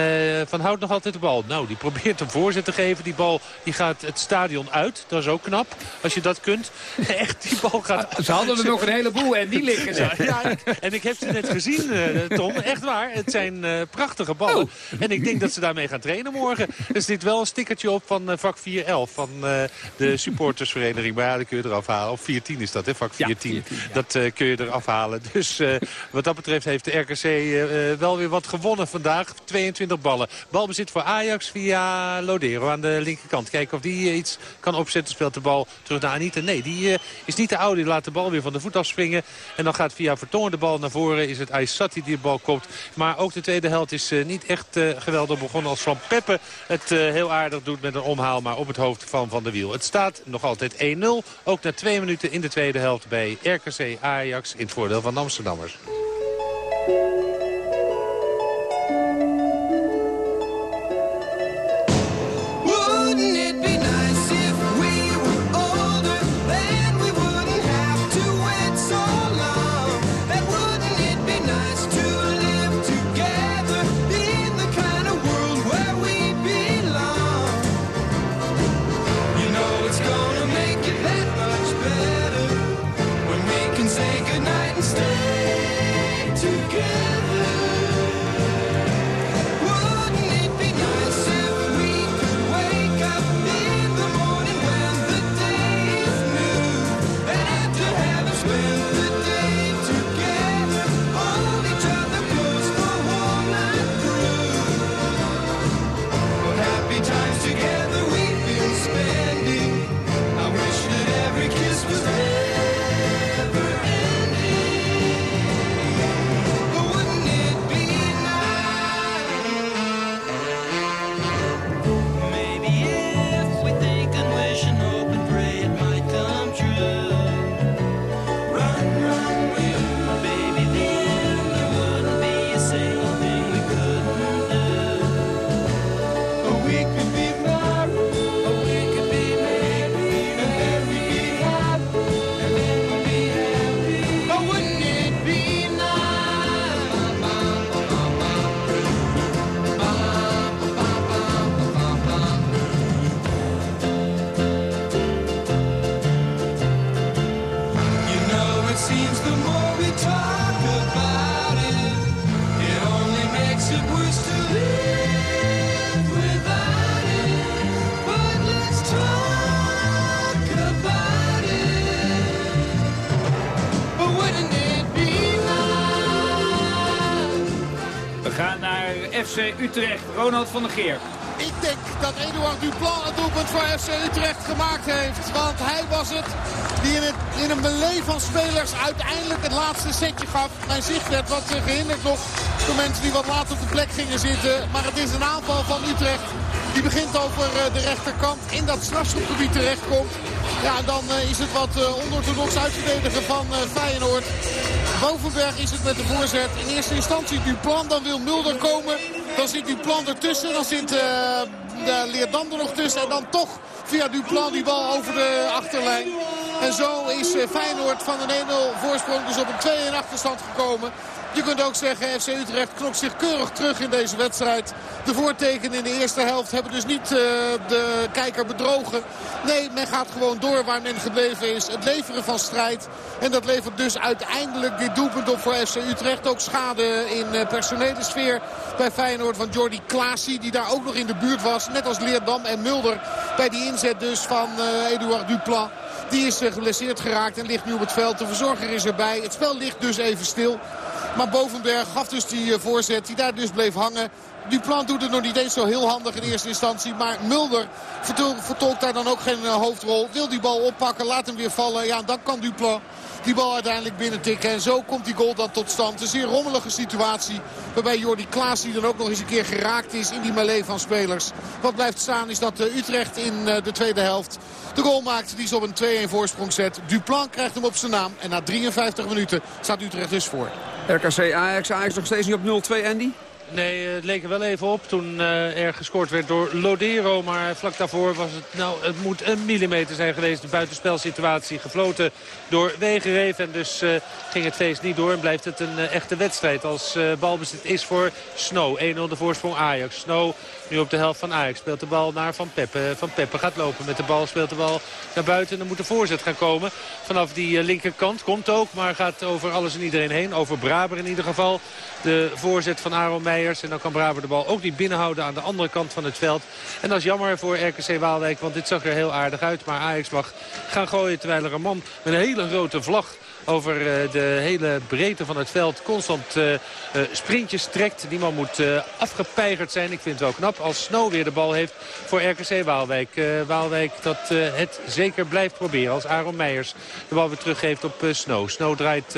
Van Hout nog altijd de bal. Nou, die probeert een voorzet te geven. Die bal die gaat het stadion uit. Dat is ook knap. Als je dat kunt. [laughs] Echt, die bal gaat... Ze hadden er nog een heleboel en die liggen ze. Ja, en ik heb ze net gezien, Tom. Echt waar. Het zijn uh, prachtige ballen. Oh. En ik denk dat ze daarmee gaan trainen morgen. Er zit wel een stickertje op van uh, vak 411 van de supportersvereniging. Maar ja, dat kun je eraf halen. Of 410 is dat, hè? Vak 410. Ja, 410 ja. Dat kun je eraf halen. [laughs] Dus wat dat betreft heeft de RKC wel weer wat gewonnen vandaag. 22 ballen. Balbezit voor Ajax via Lodero aan de linkerkant. Kijken of die iets kan opzetten. Speelt de bal terug naar Anita. Nee, die is niet de oude. Die laat de bal weer van de voet afspringen. En dan gaat via Vertongen de bal naar voren. Is het Aysati die de bal komt. Maar ook de tweede helft is uh, niet echt uh, geweldig begonnen. Als Van Peppe het uh, heel aardig doet met een omhaal. Maar op het hoofd van Van der Wiel. Het staat nog altijd 1-0. Ook na twee minuten in de tweede helft bij RKC Ajax. In het voordeel van Amsterdammers. FC Utrecht. Ronald van der Geer. Ik denk dat Eduard Duplan het doelpunt voor FC Utrecht gemaakt heeft. Want hij was het die in, in een melee van spelers uiteindelijk het laatste setje gaf. Mijn zicht werd wat gehinderd nog door mensen die wat later op de plek gingen zitten. Maar het is een aanval van Utrecht. Die begint over eh, de rechterkant in dat strafschopgebied terechtkomt. Ja, dan eh, is het wat uh, onorthodox uitverdedigen van Feyenoord. Bovenberg is het met de voorzet. In eerste instantie Duplan, dan wil Mulder komen. Dan zit Duplan ertussen, dan zit uh, Leerdam er nog tussen. En dan toch via Duplan die bal over de achterlijn. En zo is Feyenoord van een 1-0 voorsprong dus op een 2-1 achterstand gekomen. Je kunt ook zeggen, FC Utrecht knokt zich keurig terug in deze wedstrijd. De voortekenen in de eerste helft hebben dus niet uh, de kijker bedrogen. Nee, men gaat gewoon door waar men gebleven is. Het leveren van strijd. En dat levert dus uiteindelijk dit doelpunt op voor FC Utrecht. Ook schade in uh, personele sfeer bij Feyenoord van Jordi Klaasie. Die daar ook nog in de buurt was. Net als Leerdam en Mulder bij die inzet dus van uh, Eduard Duplan. Die is geblesseerd geraakt en ligt nu op het veld. De verzorger is erbij. Het spel ligt dus even stil. Maar Bovenberg gaf dus die voorzet die daar dus bleef hangen. Duplan doet het nog niet eens zo heel handig in eerste instantie. Maar Mulder vertolkt daar dan ook geen hoofdrol. Wil die bal oppakken, laat hem weer vallen. Ja, dan kan Duplan die bal uiteindelijk binnen tikken. En zo komt die goal dan tot stand. Een zeer rommelige situatie. Waarbij Jordi Klaas die dan ook nog eens een keer geraakt is in die melee van spelers. Wat blijft staan is dat Utrecht in de tweede helft de goal maakt. Die ze op een 2-1 voorsprong zet. Duplan krijgt hem op zijn naam. En na 53 minuten staat Utrecht dus voor. RKC Ajax. Ajax nog steeds niet op 0-2 Andy? Nee, het leek er wel even op toen uh, er gescoord werd door Lodero. Maar vlak daarvoor was het, nou, het moet een millimeter zijn geweest. De buitenspelsituatie gefloten door Wegereef. En dus uh, ging het feest niet door en blijft het een uh, echte wedstrijd. Als balbezit is voor Snow. 1-0 de voorsprong Ajax. Snow nu op de helft van Ajax. Speelt de bal naar Van Peppe. Van Peppe gaat lopen met de bal. Speelt de bal naar buiten. En dan moet de voorzet gaan komen. Vanaf die linkerkant komt ook. Maar gaat over alles en iedereen heen. Over Braber in ieder geval. De voorzet van Aaron Meijers. En dan kan Braber de bal ook niet binnenhouden aan de andere kant van het veld. En dat is jammer voor RKC Waalwijk. Want dit zag er heel aardig uit. Maar Ajax mag gaan gooien terwijl er een man met een hele grote vlag over de hele breedte van het veld constant uh, uh, sprintjes trekt. Die man moet afgepeigerd zijn. Ik vind het wel knap als Snow weer de bal heeft voor RKC Waalwijk. Waalwijk dat het zeker blijft proberen als Aaron Meijers de bal weer teruggeeft op Snow. Snow draait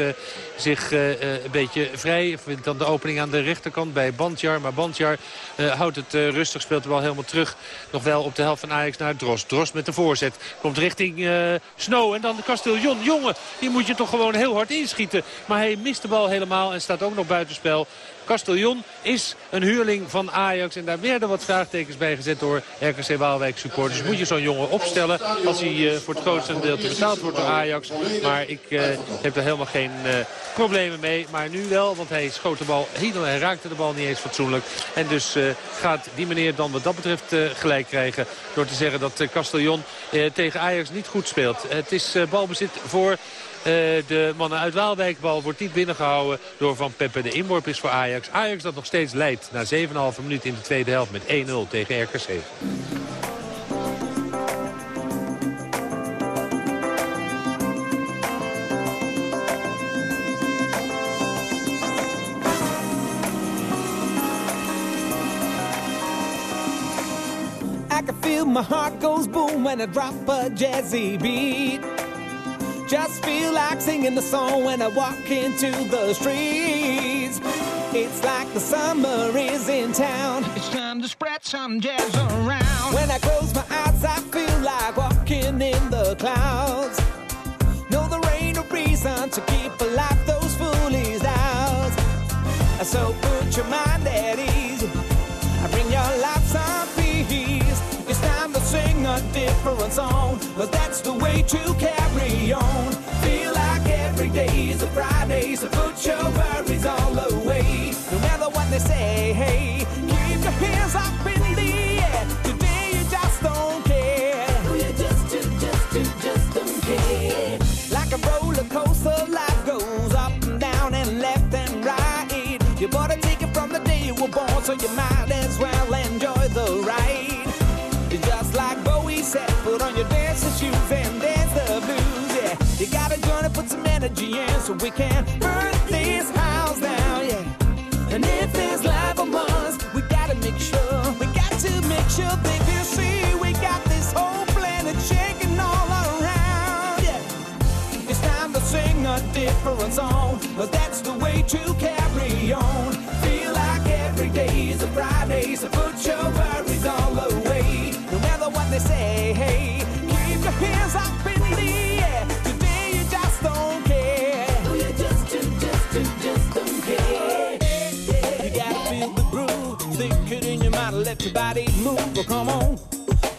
zich een beetje vrij. Vindt dan de opening aan de rechterkant bij Bandjar. Maar Bandjar houdt het rustig, speelt de bal helemaal terug. Nog wel op de helft van Ajax naar Dros. Dros met de voorzet. Komt richting Snow en dan de Castiljon. Jongen, die moet je toch gewoon heel hard inschieten. Maar hij mist de bal helemaal en staat ook nog buitenspel. Castellon is een huurling van Ajax. En daar werden wat vraagtekens bij gezet door RKC Waalwijk supporters. Moet je zo'n jongen opstellen als hij uh, voor het grootste gedeelte betaald wordt door Ajax. Maar ik uh, heb er helemaal geen uh, problemen mee. Maar nu wel, want hij schoot de bal helemaal. Hij raakte de bal niet eens fatsoenlijk. En dus gaat die meneer dan wat dat betreft gelijk krijgen. Door te zeggen dat Castellon tegen Ajax niet goed speelt. Het is balbezit voor de mannen uit Waalwijk. Bal wordt niet binnengehouden door Van Peppe. De inworp is voor Ajax. Ajax dat nog steeds leidt na 7,5 minuten in de tweede helft met 1-0 tegen RKC. I can feel my heart goes boom when I drop a jazzy beat. Just feel like singing the song when I walk into the streets. It's like the summer is in town. It's time to spread some jazz around. When I close my eyes, I feel like walking in the clouds. No, there ain't no reason to keep alive those foolish doubts. So put your mind at ease. A different song. But that's the way to carry on. Feel like every day is a Friday. So put your worries all away. No matter what they say, hey, keep your hands up in the air. Today you just don't care. Oh, you just, just, just, just don't care. Like a roller coaster, life goes up and down and left and right. You bought a ticket from the day you were born, so you might as well enjoy the ride. the shoes and dance the blues. Yeah, you gotta join and put some energy in so we can burn this house down. Yeah, and if there's life on Mars, we gotta make sure we got to make sure they can see we got this whole planet shaking all around. Yeah, it's time to sing a different song. Cause that move. Come on.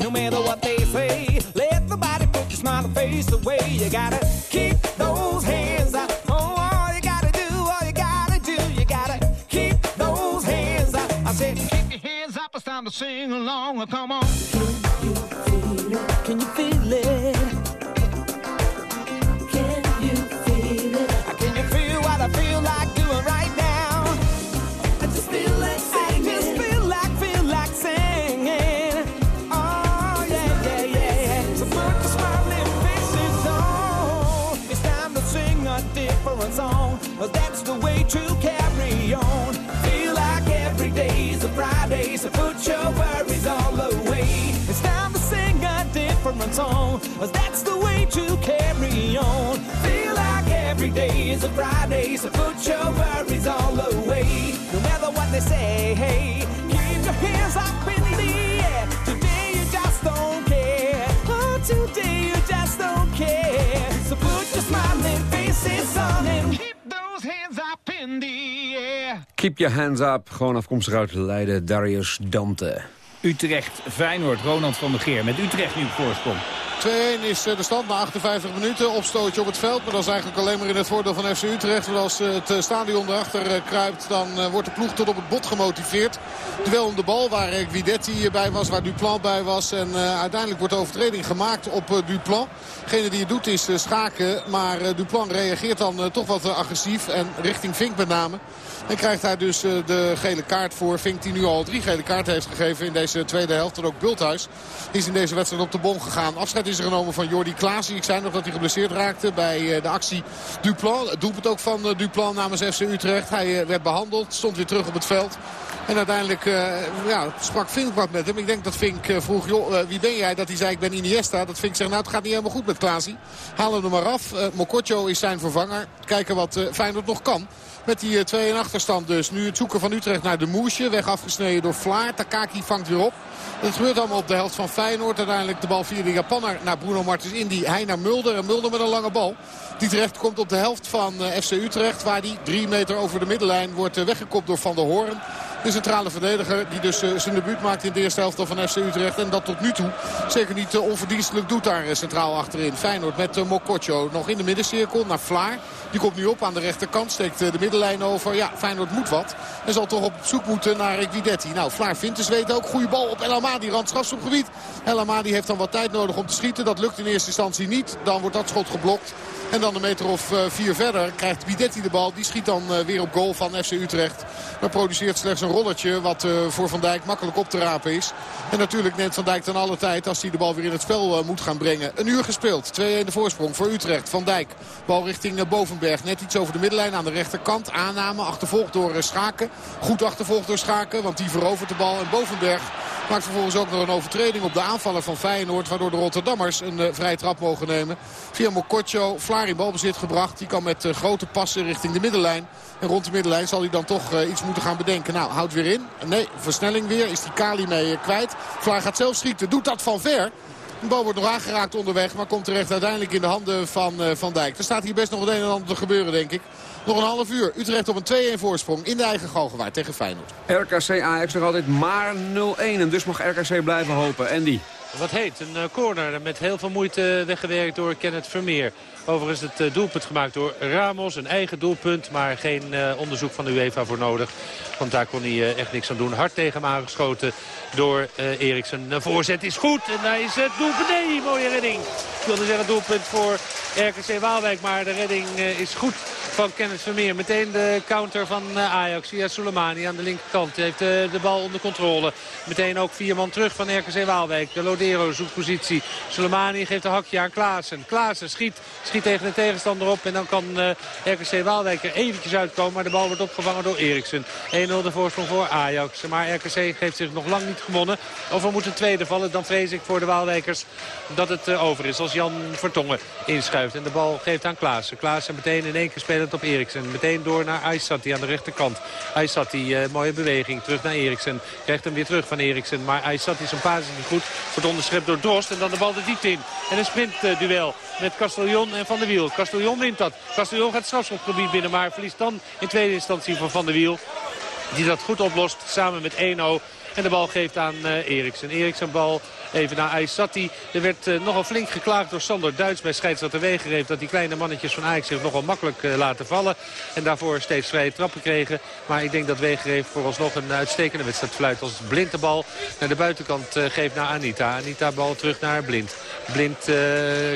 No matter what they say, let the body put your smile face away. You gotta keep those hands up. Oh, all you gotta do, all you gotta do, you gotta keep those hands up. I said, keep your hands up. It's time to sing along. Oh, come on. Can you feel it? Put your worries all away. It's time to sing a different song. That's the way to carry on. Feel like every day is a Friday. So put your worries all away. No matter what they say, hey, keep your hands up Keep your hands up. Gewoon afkomstig uit Leiden, Darius Dante. Utrecht, Feyenoord, Ronald van der Geer. Met Utrecht nu op voorsprong. 2-1 is eh, de stand na 58 minuten. Opstootje op het veld. Maar dat is eigenlijk alleen maar in het voordeel van FC Utrecht. Want als eh, het stadion erachter eh, kruipt, dan wordt de ploeg tot op het bot gemotiveerd. Duel om de bal waar Guidetti bij was, waar Duplan bij was. En uiteindelijk wordt de overtreding gemaakt op Duplan. Degene die het doet is Schaken. Maar Duplan reageert dan toch wat agressief. En richting Vink met name. En krijgt hij dus de gele kaart voor. Vink die nu al drie gele kaarten heeft gegeven in deze tweede helft. En ook Bulthuis is in deze wedstrijd op de bon gegaan. Afscheid is er genomen van Jordi Klaas. Ik zei nog dat hij geblesseerd raakte bij de actie Duplan. Het doelpunt ook van Duplan namens FC Utrecht. Hij werd behandeld, stond weer terug op het veld. En uiteindelijk ja, sprak Vink wat met hem. Ik denk dat Vink vroeg, joh, wie ben jij? Dat hij zei, ik ben Iniesta. Dat Vink zegt, nou het gaat niet helemaal goed met Klaasie. Haal hem maar af. Mokotjo is zijn vervanger. Kijken wat Feyenoord nog kan. Met die 2 achterstand dus. Nu het zoeken van Utrecht naar de Moesje. Weg afgesneden door Vlaar. Takaki vangt weer op. Dat gebeurt allemaal op de helft van Feyenoord. Uiteindelijk de bal via de Japanner naar Bruno Martens Indy. Hij naar Mulder. En Mulder met een lange bal. Die terecht komt op de helft van FC Utrecht. Waar die drie meter over de middenlijn wordt weggekopt door Van der Hoorn. De centrale verdediger die dus uh, zijn debuut maakt in de eerste helft van FC Utrecht. En dat tot nu toe zeker niet uh, onverdienstelijk doet daar uh, centraal achterin. Feyenoord met Mokotjo nog in de middencirkel naar Vlaar. Die komt nu op aan de rechterkant. Steekt de middenlijn over. Ja, Feyenoord moet wat. En zal toch op zoek moeten naar Guidetti. Nou, Vlaar vindt de Zweed ook. Goede bal op El Amadi, randstrafschopgebied. El Amadi heeft dan wat tijd nodig om te schieten. Dat lukt in eerste instantie niet. Dan wordt dat schot geblokt. En dan een meter of vier verder krijgt Bidetti de bal. Die schiet dan weer op goal van FC Utrecht. Maar produceert slechts een rollertje wat uh, voor Van Dijk makkelijk op te rapen is. En natuurlijk neemt Van Dijk dan alle tijd als hij de bal weer in het spel moet gaan brengen. Een uur gespeeld. 2-1 de voorsprong voor Utrecht. Van Dijk. Bal richting Bovenberg. Net iets over de middenlijn aan de rechterkant. Aanname achtervolgd door Schaken. Goed achtervolgd door Schaken. Want die verovert de bal. En Bovenberg maakt vervolgens ook nog een overtreding op de aanvaller van Feyenoord. Waardoor de Rotterdammers een vrije trap mogen nemen. Via Mokotjo. Vlaar in balbezit gebracht. Die kan met uh, grote passen richting de middenlijn. En rond de middenlijn zal hij dan toch uh, iets moeten gaan bedenken. Nou, houdt weer in. Nee, versnelling weer. Is die Kali mee uh, kwijt. Vlaar gaat zelf schieten. Doet dat van ver. De bal wordt nog aangeraakt onderweg. Maar komt terecht uiteindelijk in de handen van Van Dijk. Er staat hier best nog het een en ander te gebeuren, denk ik. Nog een half uur. Utrecht op een 2-1 voorsprong in de eigen Galgenwaard tegen Feyenoord. RKC Ajax nog altijd maar 0-1. En dus mag RKC blijven hopen. Andy. Wat heet, een corner met heel veel moeite weggewerkt door Kenneth Vermeer. Overigens het doelpunt gemaakt door Ramos. Een eigen doelpunt, maar geen uh, onderzoek van de UEFA voor nodig. Want daar kon hij uh, echt niks aan doen. Hard tegen hem aangeschoten door uh, Eriksen. Een voorzet is goed en daar is het doelpunt. Nee, mooie redding. Ik wilde zeggen doelpunt voor RKC Waalwijk, maar de redding is goed van Kenneth Vermeer. Meteen de counter van Ajax via Soleimani aan de linkerkant. Hij heeft de bal onder controle. Meteen ook vier man terug van RKC Waalwijk. De Lodero zoekt positie. Soleimani geeft een hakje aan Klaassen. Klaassen schiet, schiet tegen de tegenstander op. En dan kan uh, RKC Waalwijk er eventjes uitkomen. Maar de bal wordt opgevangen door Eriksen. 1-0 de voorsprong voor Ajax. Maar RKC heeft zich nog lang niet gewonnen. Of er moet een tweede vallen. Dan vrees ik voor de Waalwijkers dat het over is. Als Jan Vertongen inschuift. En de bal geeft aan Klaassen. Klaassen meteen in één keer spelend op Eriksen. Meteen door naar Aysati aan de rechterkant. Aysati, uh, mooie beweging. Terug naar Eriksen. Krijgt hem weer terug van Eriksen. Maar Aysati zijn paas niet goed. Wordt onderschept door Drost. En dan de bal de diepte in. En een sprintduel met Castellon en Van der Wiel. Castellon wint dat. Castellon gaat strafschopgebied binnen. Maar verliest dan in tweede instantie van Van der Wiel. Die dat goed oplost samen met 1-0. En de bal geeft aan uh, Eriksen. Eriksen bal even naar Aysati. Er werd uh, nogal flink geklaagd door Sander Duits bij scheidsrechter Wegereef... dat die kleine mannetjes van Ajax zich nogal makkelijk uh, laten vallen. En daarvoor steeds vrije trappen kregen. Maar ik denk dat Wegereef vooralsnog een uitstekende wedstrijd fluit. Als Blind de bal naar de buitenkant uh, geeft naar Anita. Anita bal terug naar Blind. Blind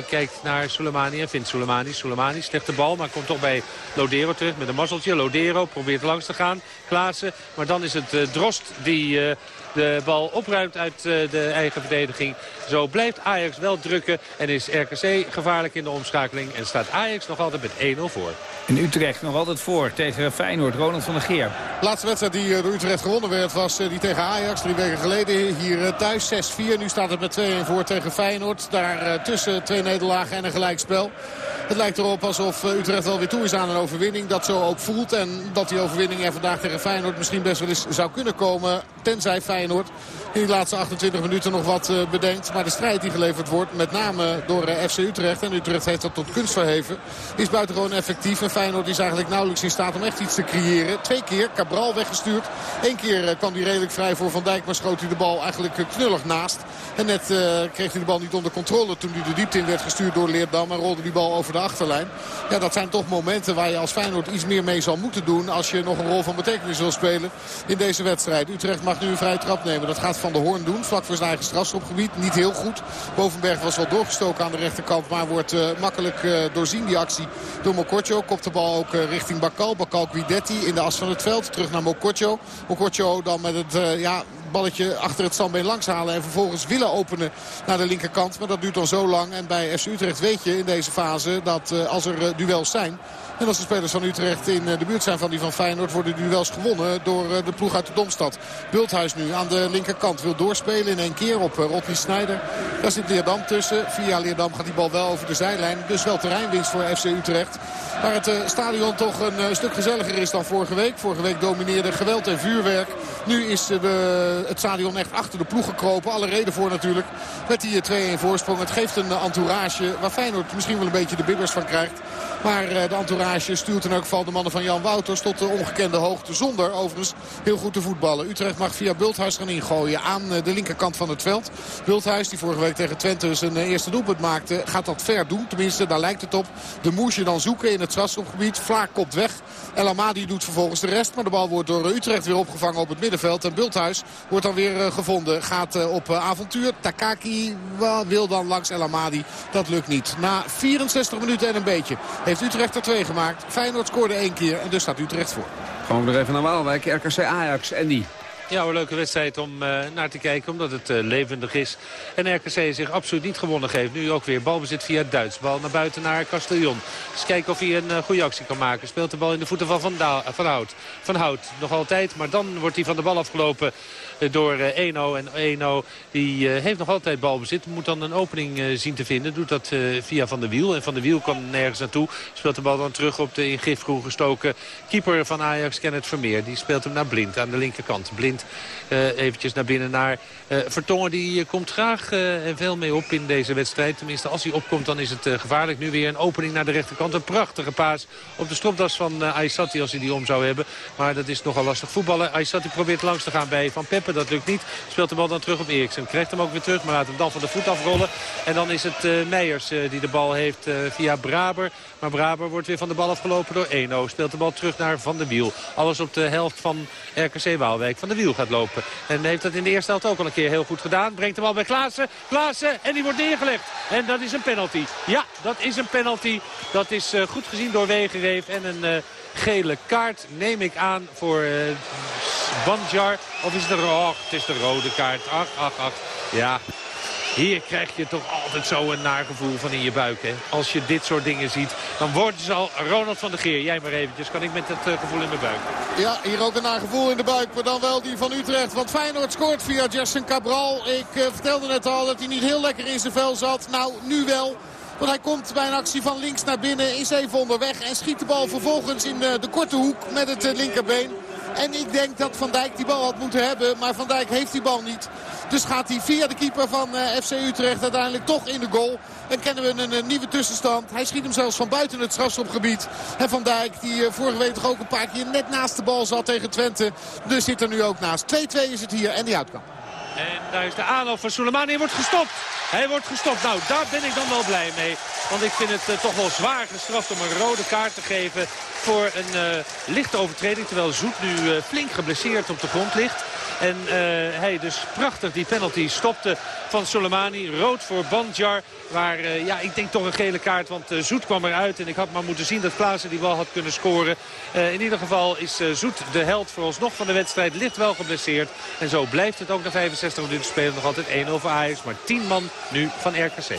kijkt naar Soleimani en vindt Soleimani. Soleimani slechte bal, maar komt toch bij Lodero terug met een mazzeltje. Lodero probeert langs te gaan. Klaassen. Maar dan is het Drost die de bal opruimt uit de eigen verdediging. Zo blijft Ajax wel drukken en is RKC gevaarlijk in de omschakeling. En staat Ajax nog altijd met 1-0 voor. In Utrecht nog altijd voor tegen Feyenoord. Ronald van der Geer. De laatste wedstrijd die door Utrecht gewonnen werd was die tegen Ajax. Drie weken geleden hier thuis 6-4. Nu staat het met 2-1 voor tegen Feyenoord. Daar tussen twee nederlagen en een gelijkspel. Het lijkt erop alsof Utrecht wel weer toe is aan een overwinning. Dat zo ook voelt. En dat die overwinning er vandaag tegen Feyenoord misschien best wel eens zou kunnen komen. Tenzij Feyenoord in die laatste 28 minuten nog wat bedenkt. Maar de strijd die geleverd wordt, met name door FC Utrecht. En Utrecht heeft dat tot kunst verheven. Is buitengewoon effectief. En Feyenoord is eigenlijk nauwelijks in staat om echt iets te creëren. Twee keer Cabral weggestuurd. Eén keer kwam hij redelijk vrij voor Van Dijk. Maar schoot hij de bal eigenlijk knullig naast. En net uh, kreeg hij de bal niet onder controle toen hij de diepte in werd gestuurd door Leerdam. En rolde die bal over de achterlijn. Ja, dat zijn toch momenten waar je als Feyenoord iets meer mee zal moeten doen. Als je nog een rol van betekenis wil spelen in deze wedstrijd. Utrecht mag nu een vrije trap nemen. Dat gaat Van de Hoorn doen. Vlak voor zijn eigen strafschopgebied. Niet heel goed. Bovenberg was wel doorgestoken aan de rechterkant. Maar wordt uh, makkelijk uh, doorzien die actie door Mokotjo. Kopt de bal ook richting Bakal. Bakal Guidetti in de as van het veld. Terug naar Mokotjo. Mokotjo dan met het ja, balletje achter het standbeen langs halen. En vervolgens willen openen naar de linkerkant. Maar dat duurt dan zo lang. En bij FC Utrecht weet je in deze fase dat uh, als er uh, duels zijn... En als de spelers van Utrecht in de buurt zijn van die van Feyenoord... worden duels gewonnen door de ploeg uit de Domstad. Bulthuis nu aan de linkerkant wil doorspelen in één keer op Rodney Snijder. Daar zit Leerdam tussen. Via Leerdam gaat die bal wel over de zijlijn. Dus wel terreinwinst voor FC Utrecht. Waar het stadion toch een stuk gezelliger is dan vorige week. Vorige week domineerde geweld en vuurwerk. Nu is het stadion echt achter de ploeg gekropen. Alle reden voor natuurlijk. Met die 2-1 voorsprong. Het geeft een entourage waar Feyenoord misschien wel een beetje de bibbers van krijgt. Maar de entourage stuurt in elk geval de mannen van Jan Wouters tot de ongekende hoogte. Zonder overigens heel goed te voetballen. Utrecht mag via Bulthuis gaan ingooien aan de linkerkant van het veld. Bulthuis die vorige week tegen Twente zijn eerste doelpunt maakte. Gaat dat ver doen. Tenminste daar lijkt het op. De moest je dan zoeken in het strafschopgebied. Vlaar kopt weg. El Amadi doet vervolgens de rest. Maar de bal wordt door Utrecht weer opgevangen op het middenveld. En Bulthuis wordt dan weer gevonden. Gaat op avontuur. Takaki wil dan langs El Amadi. Dat lukt niet. Na 64 minuten en een beetje heeft Utrecht er twee gemaakt. Feyenoord scoorde één keer en dus staat Utrecht voor. Gaan we nog even naar Waalwijk. RKC Ajax. Andy. Ja, een leuke wedstrijd om uh, naar te kijken, omdat het uh, levendig is. En RKC zich absoluut niet gewonnen geeft. Nu ook weer balbezit via Duits. Bal naar buiten naar Castellon. Dus kijken of hij een uh, goede actie kan maken. Speelt de bal in de voeten van Van, da van Hout. Van Hout nog altijd, maar dan wordt hij van de bal afgelopen door uh, Eno. En Eno die uh, heeft nog altijd balbezit. Moet dan een opening uh, zien te vinden. Doet dat via Van der Wiel. En Van der Wiel kan nergens naartoe. Speelt de bal dan terug op de in gifgroen gestoken keeper van Ajax, Kenneth Vermeer. Die speelt hem naar Blind aan de linkerkant. Blind eventjes naar binnen naar Vertongen. Die komt graag en veel mee op in deze wedstrijd. Tenminste, als hij opkomt dan is het gevaarlijk. Nu weer een opening naar de rechterkant. Een prachtige paas op de stropdas van Aysati als hij die om zou hebben. Maar dat is nogal lastig voetballen. Aysati probeert langs te gaan bij Van Peppe. Dat lukt niet. Speelt de bal dan terug op Eriksen. Krijgt hem ook weer terug, maar laat hem dan van de voet afrollen. En dan is het uh, Meijers uh, die de bal heeft uh, via Braber. Maar Braber wordt weer van de bal afgelopen door Eno. Speelt de bal terug naar Van der Wiel. Alles op de helft van RKC Waalwijk. Van der wiel gaat lopen. En heeft dat in de eerste helft ook al een keer heel goed gedaan. Brengt hem al bij Klaassen. Klaassen en die wordt neergelegd. En dat is een penalty. Ja, dat is een penalty. Dat is goed gezien door Wegereef. En een gele kaart neem ik aan voor uh, Banjar. Of is het een oh, het is de rode kaart. Ach, ach, ach. Ja, hier krijg je toch altijd zo een nagevoel van in je buik. Hè? Als je dit soort dingen ziet, dan worden ze al... Ronald van der Geer, jij maar eventjes. Kan ik met het uh, gevoel in mijn buik? Ja, hier ook een nagevoel in de buik. Maar dan wel die van Utrecht. Want Feyenoord scoort via Jason Cabral. Ik uh, vertelde net al dat hij niet heel lekker in zijn vel zat. Nou, nu wel. Hij komt bij een actie van links naar binnen, is even onderweg en schiet de bal vervolgens in de korte hoek met het linkerbeen. En ik denk dat Van Dijk die bal had moeten hebben, maar Van Dijk heeft die bal niet. Dus gaat hij via de keeper van FC Utrecht uiteindelijk toch in de goal. En kennen we een, een, nieuwe tussenstand. Hij schiet hem zelfs van buiten het strafschopgebied. En Van Dijk, die vorige week toch ook een paar keer net naast de bal zat tegen Twente. Dus zit er nu ook naast. 2-2 is het hier en die uitkant. En daar is de aanloop van Soleimani. Hij wordt gestopt. Hij wordt gestopt. Nou, daar ben ik dan wel blij mee. Want ik vind het uh, toch wel zwaar gestraft om een rode kaart te geven voor een uh, lichte overtreding. Terwijl Zoet nu uh, flink geblesseerd op de grond ligt. En hij dus prachtig die penalty stopte van Soleimani. Rood voor Bandjar. Waar, ja, ik denk toch een gele kaart. Want Zoet kwam eruit. En ik had maar moeten zien dat Klaassen die wel had kunnen scoren. in ieder geval is Zoet de held voor ons nog van de wedstrijd. Ligt wel geblesseerd. En zo blijft het ook na 65 minuten spelen nog altijd 1 over Ajax. Maar 10 man nu van RKC.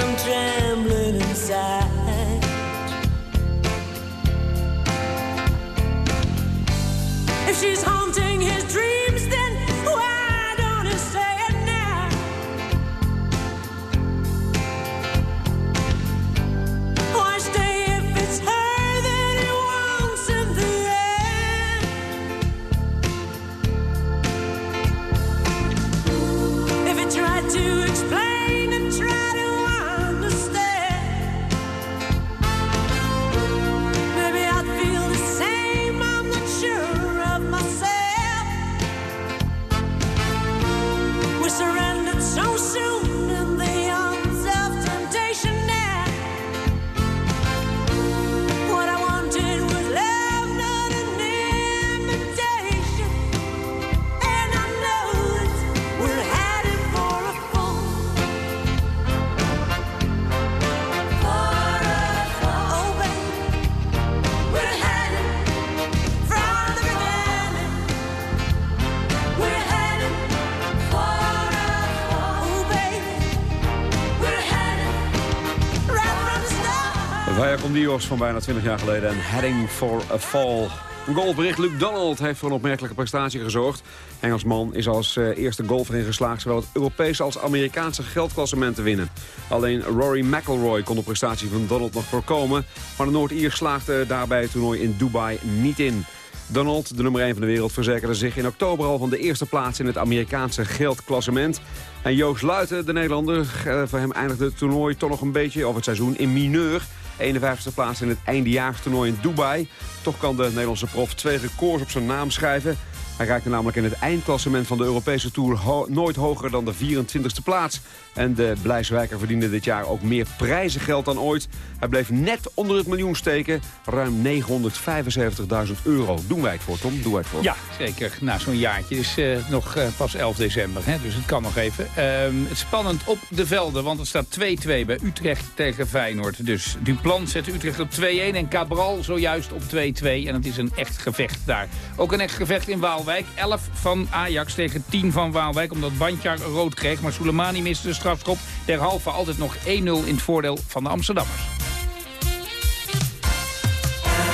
van bijna 20 jaar geleden en Heading for a Fall. Een golfbericht. Luke Donald heeft voor een opmerkelijke prestatie gezorgd. Engelsman is als uh, eerste golfer in geslaagd... zowel het Europese als Amerikaanse geldklassement te winnen. Alleen Rory McIlroy kon de prestatie van Donald nog voorkomen... maar de Noord-Ier slaagde daarbij het toernooi in Dubai niet in. Donald, de nummer 1 van de wereld, verzekerde zich in oktober al van de eerste plaats in het Amerikaanse geldklassement. En Joost Luiten, de Nederlander, eh, voor hem eindigde het toernooi toch nog een beetje, of het seizoen, in mineur. 51e plaats in het eindejaarstoernooi in Dubai. Toch kan de Nederlandse prof twee records op zijn naam schrijven. Hij raakte namelijk in het eindklassement van de Europese Tour nooit hoger dan de 24e plaats. En de Blijswijker verdiende dit jaar ook meer prijzengeld dan ooit. Hij bleef net onder het miljoen steken. Ruim 975.000 euro. Doen wij het voor, Tom? Doen wij het voor? Ja, zeker. Na zo'n jaartje. Is uh, nog uh, pas 11 december, hè? dus het kan nog even. Uh, het spannend op de velden, want het staat 2-2 bij Utrecht tegen Feyenoord. Dus Duplan zet Utrecht op 2-1 en Cabral zojuist op 2-2. En het is een echt gevecht daar. Ook een echt gevecht in Waalwijk. 11 van Ajax tegen 10 van Waalwijk, omdat Bandjar rood kreeg. Maar Soleimani miste strafschop. Derhalve altijd nog 1-0 in het voordeel van de Amsterdammers.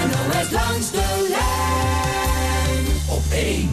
NOS langs de lijn op 1.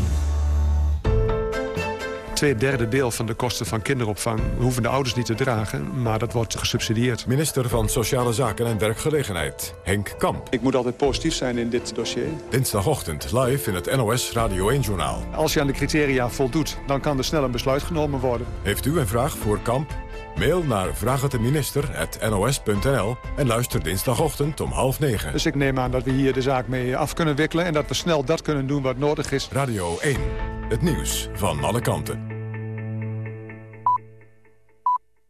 Twee derde deel van de kosten van kinderopvang hoeven de ouders niet te dragen, maar dat wordt gesubsidieerd. Minister van Sociale Zaken en Werkgelegenheid, Henk Kamp. Ik moet altijd positief zijn in dit dossier. Dinsdagochtend live in het NOS Radio 1-journaal. Als je aan de criteria voldoet, dan kan er snel een besluit genomen worden. Heeft u een vraag voor Kamp? Mail naar vraaghetdeminister.nos.nl en luister dinsdagochtend om half negen. Dus ik neem aan dat we hier de zaak mee af kunnen wikkelen... en dat we snel dat kunnen doen wat nodig is. Radio 1, het nieuws van alle kanten.